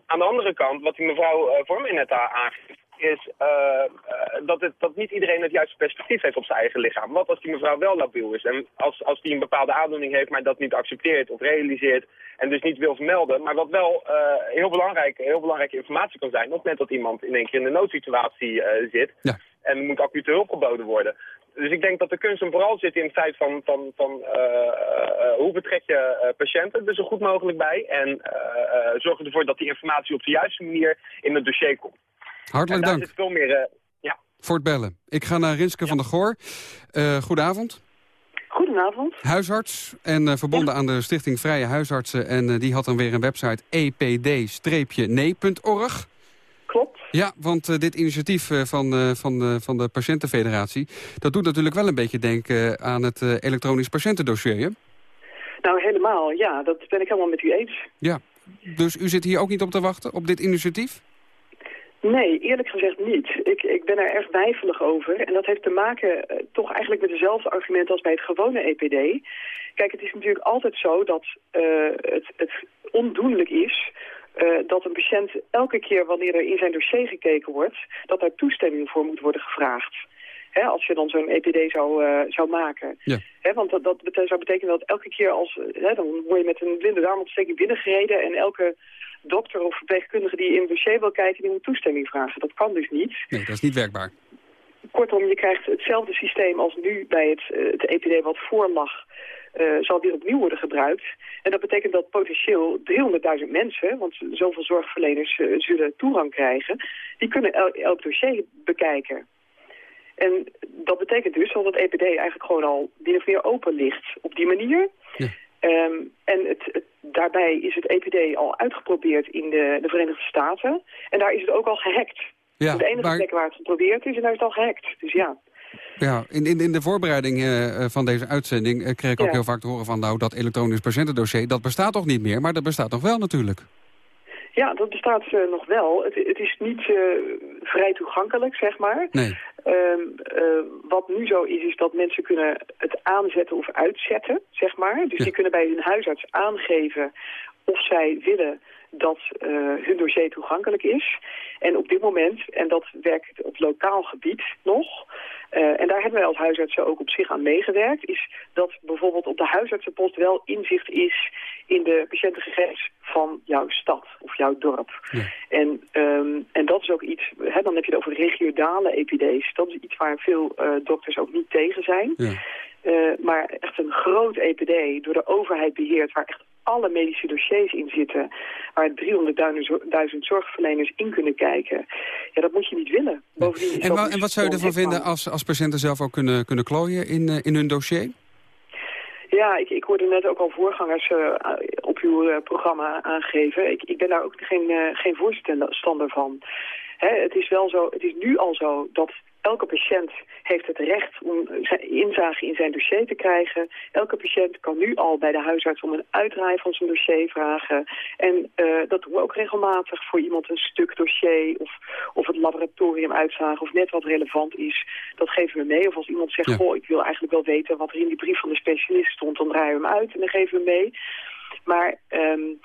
Aan de andere kant, wat die mevrouw uh, voor mij net aangeeft, is eh, eh, dat, het, dat niet iedereen het juiste perspectief heeft op zijn eigen lichaam. Wat als die mevrouw wel labiel is en als, als die een bepaalde aandoening heeft, maar dat niet accepteert of realiseert en dus niet wil vermelden, maar wat wel eh, heel, belangrijk, heel belangrijke informatie kan zijn op het moment dat iemand in één keer in een noodsituatie eh, zit en moet acute hulp geboden worden. Dus ik denk dat de kunst hem vooral zit in het feit van, van, van eh, eh, hoe betrek je eh, patiënten er zo goed mogelijk bij. En eh, eh, zorg ervoor dat die informatie op de juiste manier in het dossier komt. Hartelijk en daar dank zit veel meer... eh, ja. voor het bellen. Ik ga naar Rinske van der Goor. Eh goedenavond. Goedenavond. Huisarts en verbonden aan de Stichting Vrije Huisartsen. En die had dan weer een website epd-nee.org. Ja, want eh, dit initiatief eh, van, eh, van, van de Patiëntenfederatie... dat doet natuurlijk wel een beetje denken aan het elektronisch patiëntendossier. hè? Nou, helemaal. Ja, dat ben ik helemaal met u eens. Ja, dus u zit hier ook niet op te wachten, op dit initiatief? Nee, eerlijk gezegd niet. Ik, ik ben er erg wijfelig over. En dat heeft te maken toch eigenlijk met dezelfde argumenten als bij het gewone EPD. Kijk, het is natuurlijk altijd zo dat het, het ondoenlijk is... eh, dat een patiënt elke keer wanneer er in zijn dossier gekeken wordt... dat daar toestemming voor moet worden gevraagd. Hè, als je dan zo'n EPD zou, eh, zou maken. Ja. Hè, want dat, dat zou betekenen dat elke keer als... eh, Hè, dan word je met een blinde darmontsteking binnengereden... en elke dokter of verpleegkundige die in het dossier wil kijken... die moet toestemming vragen. Dat kan dus niet. Nee, dat is niet werkbaar. Kortom, je krijgt hetzelfde systeem als nu bij het, het EPD wat voor lag... eh, zal weer opnieuw worden gebruikt. En dat betekent dat potentieel 300.000 mensen... want zoveel zorgverleners eh, zullen toegang krijgen... die kunnen el- elk dossier bekijken. En dat betekent dus dat het EPD eigenlijk gewoon al min of meer open ligt op die manier. Ehm, en het, het- daarbij is het EPD al uitgeprobeerd in de, de Verenigde Staten. En daar is het ook al gehackt. Ja, de enige maar- plek waar het geprobeerd is en daar is het al gehackt. Dus ja. Ja, in, in, in de voorbereiding eh, eh, van deze uitzending eh, kreeg ik ook heel vaak te horen van... nou, dat elektronisch patiëntendossier, dat bestaat toch niet meer? Maar dat bestaat nog wel natuurlijk. Ja, dat bestaat nog wel. Het, het is niet vrij toegankelijk, zeg maar. Nee. Ehm, eh, wat nu zo is, is dat mensen kunnen het aanzetten of uitzetten, zeg maar. Dus die kunnen bij hun huisarts aangeven of zij willen dat eh, hun dossier toegankelijk is. En op dit moment, en dat werkt op lokaal gebied nog... eh, en daar hebben wij als huisartsen ook op zich aan meegewerkt... is dat bijvoorbeeld op de huisartsenpost wel inzicht is... in de patiëntengegevens van jouw stad of jouw dorp. En, ehm, en dat is ook iets, hè, dan heb je het over regionale EPD's. Dat is iets waar veel eh, dokters ook niet tegen zijn. Eh, maar echt een groot EPD, door de overheid beheerd... waar echt alle medische dossiers in zitten... waar 300.000 zorgverleners in kunnen kijken. Ja, dat moet je niet willen. Bovendien En, wa- en wat zou je ervan vinden als, als patiënten zelf ook kunnen, kunnen klooien in, eh, in hun dossier? Ja, ik, ik hoorde net ook al voorgangers uh, op uw uh, programma aangeven. Ik, ik ben daar ook geen, uh, geen voorstander van. Hè, het is wel zo, het is nu al zo dat elke patiënt heeft het recht om inzage in zijn dossier te krijgen. Elke patiënt kan nu al bij de huisarts om een uitdraai van zijn dossier vragen. En uh, dat doen we ook regelmatig voor iemand een stuk dossier of, of het laboratorium uitzagen of net wat relevant is. Dat geven we mee. Of als iemand zegt, ja. goh, ik wil eigenlijk wel weten wat er in die brief van de specialist stond, dan draaien we hem uit en dan geven we mee. Maar... Um,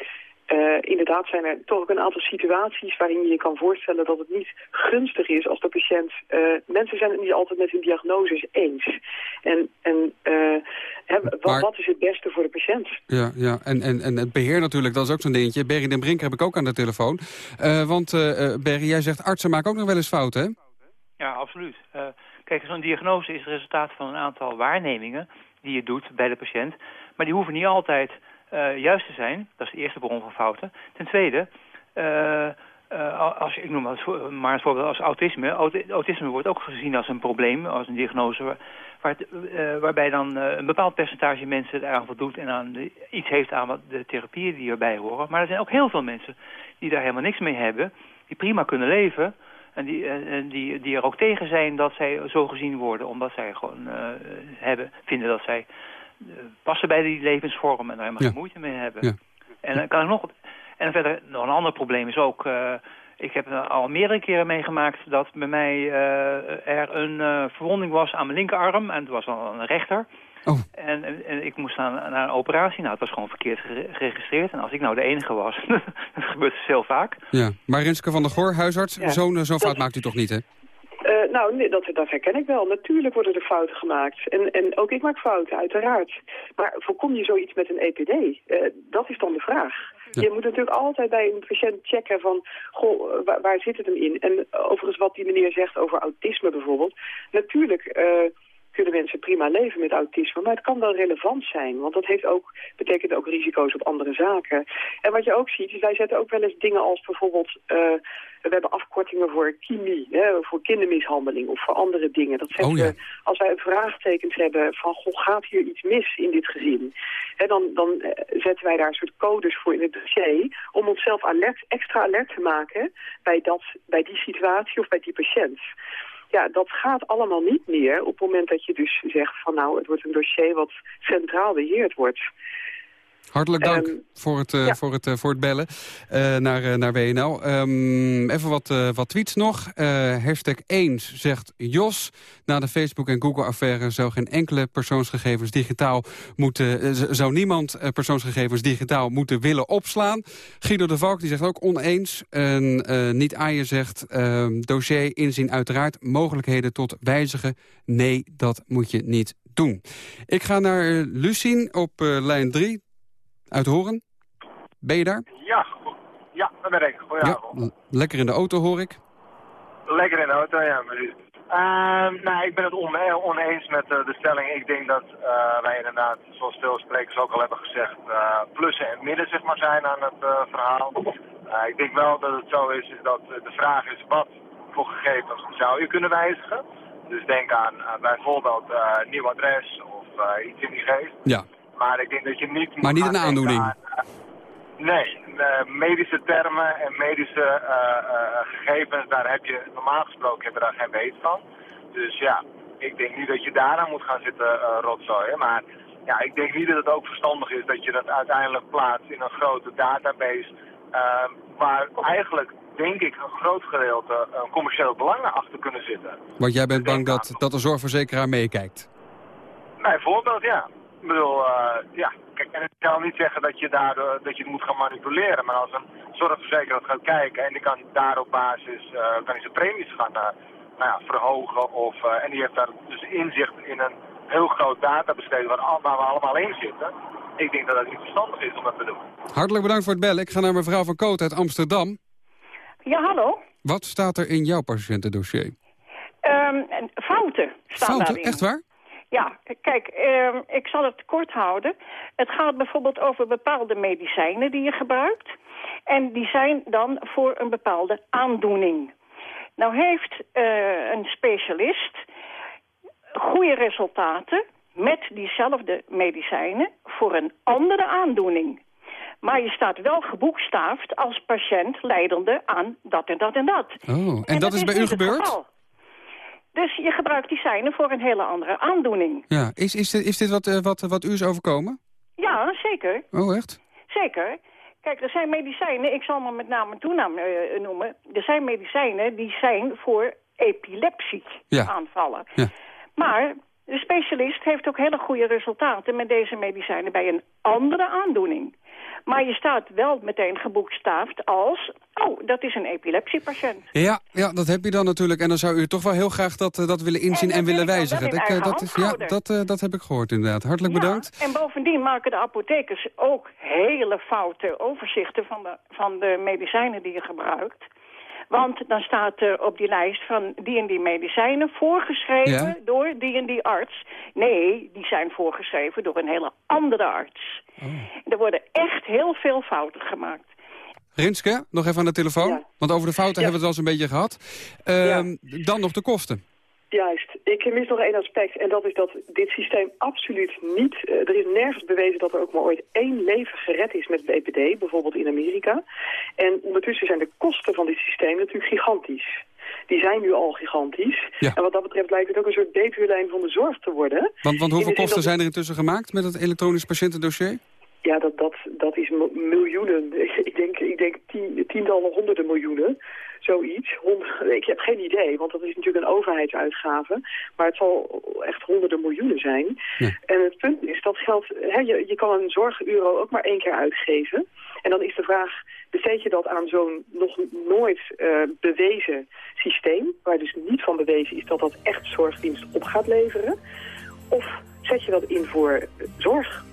uh, inderdaad zijn er toch ook een aantal situaties waarin je je kan voorstellen dat het niet gunstig is als de patiënt... Uh, mensen zijn het niet altijd met hun diagnoses eens. En, en uh, hè, maar, wat is het beste voor de patiënt? Ja, ja. En, en, en het beheer natuurlijk, dat is ook zo'n dingetje. Berry den Brink heb ik ook aan de telefoon. want Berry, jij zegt artsen maken ook nog wel eens fouten, hè? Ja, absoluut. kijk, zo'n diagnose is het resultaat van een aantal waarnemingen die je doet bij de patiënt. Maar die hoeven niet altijd juist te zijn. Dat is de eerste bron van fouten. Ten tweede, uh, uh, als, ik noem maar het voorbeeld als autisme. Autisme wordt ook gezien als een probleem, als een diagnose... Waar, het, waarbij dan een bepaald percentage mensen het eraan voldoet... en aan iets heeft aan de therapieën die erbij horen. Maar er zijn ook heel veel mensen die daar helemaal niks mee hebben... die prima kunnen leven... En die, en die, die er ook tegen zijn dat zij zo gezien worden... omdat zij gewoon hebben, vinden dat zij passen bij die levensvorm en daar helemaal geen moeite mee hebben. Ja. En dan kan ik nog... En verder, nog een ander probleem is ook... Uh, ik heb al meerdere keren meegemaakt dat bij mij uh, er een uh, verwonding was aan mijn linkerarm. En het was al een rechter. Oh. En, en, ik moest aan, naar een operatie. Nou, het was gewoon verkeerd geregistreerd. En als ik nou de enige was, dat gebeurt dus heel vaak. Ja, maar Renske van der Goor, huisarts, ja. zo'n zo fout maakt u toch niet, hè? Uh, nou, nee, dat, dat herken ik wel. Natuurlijk worden er fouten gemaakt. En, en ook ik maak fouten, uiteraard. Maar voorkom je zoiets met een EPD? Uh, dat is dan de vraag. Ja. Je moet natuurlijk altijd bij een patiënt checken van, goh, waar, waar, zit het hem in? En overigens wat die meneer zegt over autisme bijvoorbeeld. Natuurlijk... Uh, kunnen mensen prima leven met autisme. Maar het kan wel relevant zijn, want dat heeft ook, betekent ook risico's op andere zaken. En wat je ook ziet, is wij zetten ook wel eens dingen als bijvoorbeeld... Uh, we hebben afkortingen voor chemie, hè, voor kindermishandeling of voor andere dingen. Dat zetten oh, ja. we, als wij vraagtekens hebben van, goh, gaat hier iets mis in dit gezin? Hè, dan, dan uh, zetten wij daar een soort codes voor in het dossier... om onszelf alert, extra alert te maken bij, dat, bij die situatie of bij die patiënt ja, dat gaat allemaal niet meer op het moment dat je dus zegt van nou, het wordt een dossier wat centraal beheerd wordt. Hartelijk dank um, voor, het, ja. voor, het, uh, voor het bellen uh, naar, naar WNL. Um, even wat, wat tweets nog. hashtag eens zegt Jos. Na de Facebook- en Google-affaire zou geen enkele persoonsgegevens digitaal moeten... zou niemand persoonsgegevens digitaal moeten willen opslaan. Guido de Valk die zegt ook oneens. En niet Aaien zegt ehm, dossier inzien uiteraard. Mogelijkheden tot wijzigen. Nee, dat moet je niet doen. Ik ga naar Lucien op lijn 3 uit Horen. Ben je daar? Ja, ja daar ben ik. Ja, lekker in de auto hoor ik. Lekker in de auto, ja, precies. Uh, nou, ik ben het oneens met uh, de stelling. Ik denk dat uh, wij inderdaad, zoals veel sprekers ook al hebben gezegd, plussen en midden zeg maar, zijn aan het verhaal. ik denk wel dat het zo is, is dat de vraag is wat voor gegevens zou je kunnen wijzigen. Dus denk aan bijvoorbeeld nieuw adres of iets in die geest. Ja. Maar ik denk dat je niet... Maar niet een aandoening? Aan, nee, uh, medische termen en medische uh, gegevens, daar heb je normaal gesproken hebben daar geen weet van. Dus ja, ik denk niet dat je daaraan moet gaan zitten rotzooien. Maar ja, ik denk niet dat het ook verstandig is dat je dat uiteindelijk plaatst in een grote database... waar eigenlijk denk ik, een groot gedeelte uh, commerciële belangen achter kunnen zitten. Want jij bent bang dat, dat de zorgverzekeraar meekijkt? Bijvoorbeeld, ja. Ik bedoel, uh, ja, kijk, en ik zal niet zeggen dat je, daar, uh, dat je het moet gaan manipuleren, maar als een zorgverzekeraar gaat kijken en die kan daar op basis, uh, kan hij zijn premies gaan nou ja, verhogen of, en die heeft daar dus inzicht in een heel groot databesteding waar, waar we allemaal in zitten. Ik denk dat het niet verstandig is om dat te doen. Hartelijk bedankt voor het bellen. Ik ga naar mevrouw Van Koot uit Amsterdam. Ja, hallo. Wat staat er in jouw patiëntendossier? Um, fouten staan fouten? daarin. Echt waar? Ja, kijk, uh, ik zal het kort houden. Het gaat bijvoorbeeld over bepaalde medicijnen die je gebruikt. En die zijn dan voor een bepaalde aandoening. Nou heeft uh, een specialist goede resultaten met diezelfde medicijnen voor een andere aandoening. Maar je staat wel geboekstaafd als patiënt leidende aan dat en dat en dat. Oh, en, dat, is bij u gebeurd? geval. Dus je gebruikt die seinen voor een hele andere aandoening. Ja, is, is, dit, is dit wat, eh, wat, wat u is overkomen? Ja, zeker. Oh, echt? Zeker. Kijk, er zijn medicijnen, ik zal maar met naam en toenaam eh, noemen. Er zijn medicijnen die zijn voor epilepsie Ja. aanvallen. Ja. Maar de specialist heeft ook hele goede resultaten met deze medicijnen bij een andere aandoening. Maar je staat wel meteen geboekstaafd als, oh, dat is een epilepsiepatiënt. Ja, ja, dat heb je dan natuurlijk. En dan zou u toch wel heel graag dat, eh, dat willen inzien en, willen wijzigen. Ik, eh, dat, is, ja, dat, eh, dat heb ik gehoord inderdaad. Hartelijk bedankt. En bovendien maken de apothekers ook hele foute overzichten van de, van de medicijnen die je gebruikt. Want dan staat er op die lijst van die en die medicijnen voorgeschreven Ja. door die en die arts. Nee, die zijn voorgeschreven door een hele andere arts. Oh. Er worden echt heel veel fouten gemaakt. Rinske, nog even aan de telefoon. Want over de fouten hebben we het al eens een beetje gehad. Ehm, Dan nog de kosten. Juist. Ik mis nog één aspect. En dat is dat dit systeem absoluut niet... eh, er is nergens bewezen dat er ook maar ooit één leven gered is met EPD. Bijvoorbeeld in Amerika. En ondertussen zijn de kosten van dit systeem natuurlijk gigantisch. Die zijn nu al gigantisch. Ja. En wat dat betreft lijkt het ook een soort betuurlijn van de zorg te worden. Want, want hoeveel kosten dat- zijn er intussen gemaakt met het elektronisch patiëntendossier? Ja, dat, dat, dat is miljoenen. Ik denk, ik denk tien, tientallen, honderden miljoenen. Zoiets. Hond, ik heb geen idee, want dat is natuurlijk een overheidsuitgave. Maar het zal echt honderden miljoenen zijn. En het punt is, dat geld, hè, je, je kan een zorgeuro ook maar één keer uitgeven. En dan is de vraag, besteed je dat aan zo'n nog nooit eh, bewezen systeem... waar dus niet van bewezen is dat dat echt zorgdienst op gaat leveren... of zet je dat in voor zorg?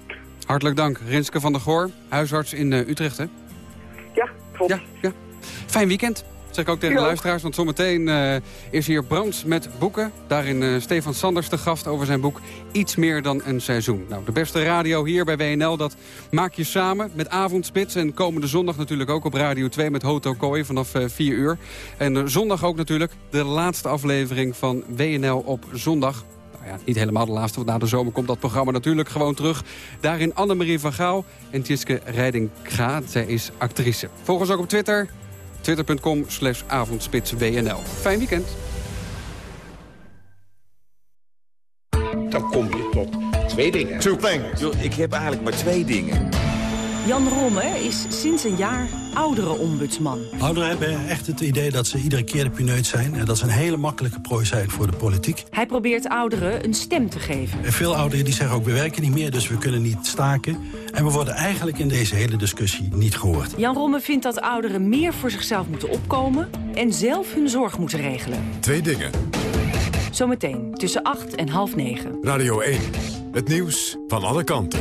Hartelijk dank, Rinske van der Goor, huisarts in eh, Utrecht, hè? Ja, klopt. Ja, ja. Fijn weekend. Zeg ik ook tegen de luisteraars, want zometeen eh, is hier Brand met boeken. Daarin eh, Stefan Sanders te gast over zijn boek Iets meer dan een seizoen. Nou, de beste radio hier bij WNL, dat maak je samen met Avondspits. En komende zondag natuurlijk ook op Radio 2 met Hoto Kooi vanaf eh 4 uur. En zondag ook natuurlijk de laatste aflevering van WNL op zondag. Nou ja, niet helemaal de laatste, want na de zomer komt dat programma natuurlijk gewoon terug. Daarin Annemarie van Gaal en Tjitske Rijding-Ga. Zij is actrice. Volg ons ook op Twitter. Twitter.com slash avondspitswnl. Fijn weekend. Dan kom je tot twee dingen. Two things. ik heb eigenlijk maar twee dingen. Jan Romme is sinds een jaar ouderenombudsman. Ouderen hebben echt het idee dat ze iedere keer de pineut zijn... en dat ze een hele makkelijke prooi zijn voor de politiek. Hij probeert ouderen een stem te geven. En veel ouderen die zeggen ook, we werken niet meer, dus we kunnen niet staken. En we worden eigenlijk in deze hele discussie niet gehoord. Jan Romme vindt dat ouderen meer voor zichzelf moeten opkomen... en zelf hun zorg moeten regelen. Twee dingen. Zometeen tussen 8 en half 9. Radio 1. Het nieuws van alle kanten.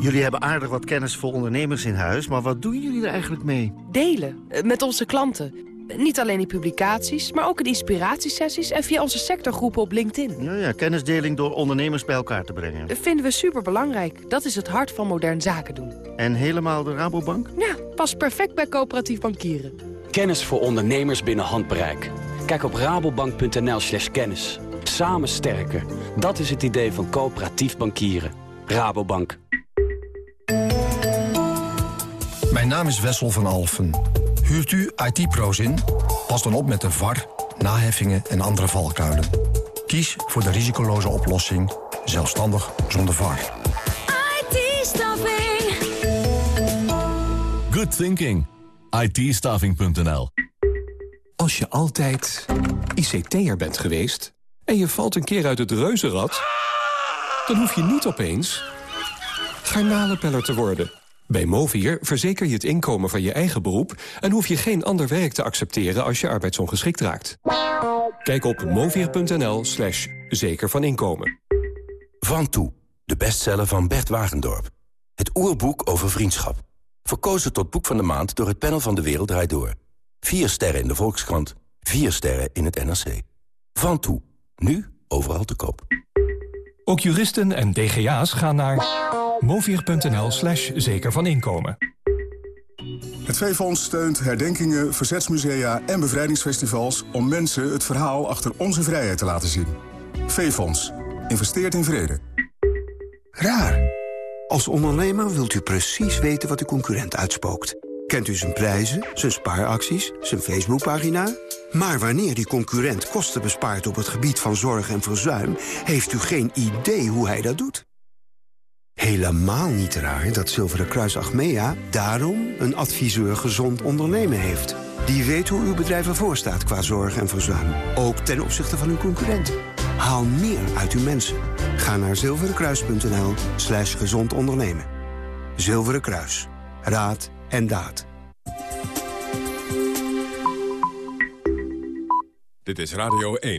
Jullie hebben aardig wat kennis voor ondernemers in huis, maar wat doen jullie er eigenlijk mee? Delen eh, met onze klanten. Niet alleen in publicaties, maar ook in inspiratiesessies... en via onze sectorgroepen op LinkedIn. Ja, ja, kennisdeling door ondernemers bij elkaar te brengen. Dat vinden we superbelangrijk. Dat is het hart van modern zaken doen. En helemaal de Rabobank? Ja, past perfect bij coöperatief bankieren. Kennis voor ondernemers binnen handbereik. Kijk op rabobank.nl slash kennis. Samen sterker. Dat is het idee van coöperatief bankieren. Rabobank. Mijn naam is Wessel van Alfen. Huurt u IT-pro's in? Pas dan op met de VAR, naheffingen en andere valkuilen. Kies voor de risicoloze oplossing, zelfstandig zonder VAR. IT-staffing. Good thinking. ITstaffing.nl Als je altijd ICT'er bent geweest en je valt een keer uit het reuzenrad... dan hoef je niet opeens garnalenpeller te worden. Bij Movier verzeker je het inkomen van je eigen beroep... en hoef je geen ander werk te accepteren als je arbeidsongeschikt raakt. Kijk op movier.nl slash zeker van inkomen. Van Toe, de bestseller van Bert Wagendorp. Het oerboek over vriendschap. Verkozen tot boek van de maand door het panel van De Wereld Draait Door. Vier sterren in de Volkskrant, vier sterren in het NRC. Van Toe, nu overal te koop. Ook juristen en DGA's gaan naar movier.nl slash zeker van inkomen. Het V-Fonds steunt herdenkingen, verzetsmusea en bevrijdingsfestivals... om mensen het verhaal achter onze vrijheid te laten zien. V-Fonds. Investeert in vrede. Raar. Als ondernemer wilt u precies weten wat uw concurrent uitspookt. Kent u zijn prijzen, zijn spaaracties, zijn Facebookpagina? Maar wanneer die concurrent kosten bespaart op het gebied van zorg en verzuim... heeft u geen idee hoe hij dat doet. Helemaal niet raar dat Zilveren Kruis Achmea daarom een adviseur gezond ondernemen heeft. Die weet hoe uw bedrijf ervoor staat qua zorg en verzuim. Ook ten opzichte van uw concurrent. Haal meer uit uw mensen. Ga naar zilverenkruis.nl slash gezond ondernemen. Zilveren Kruis. Raad en daad. Dit is Radio 1.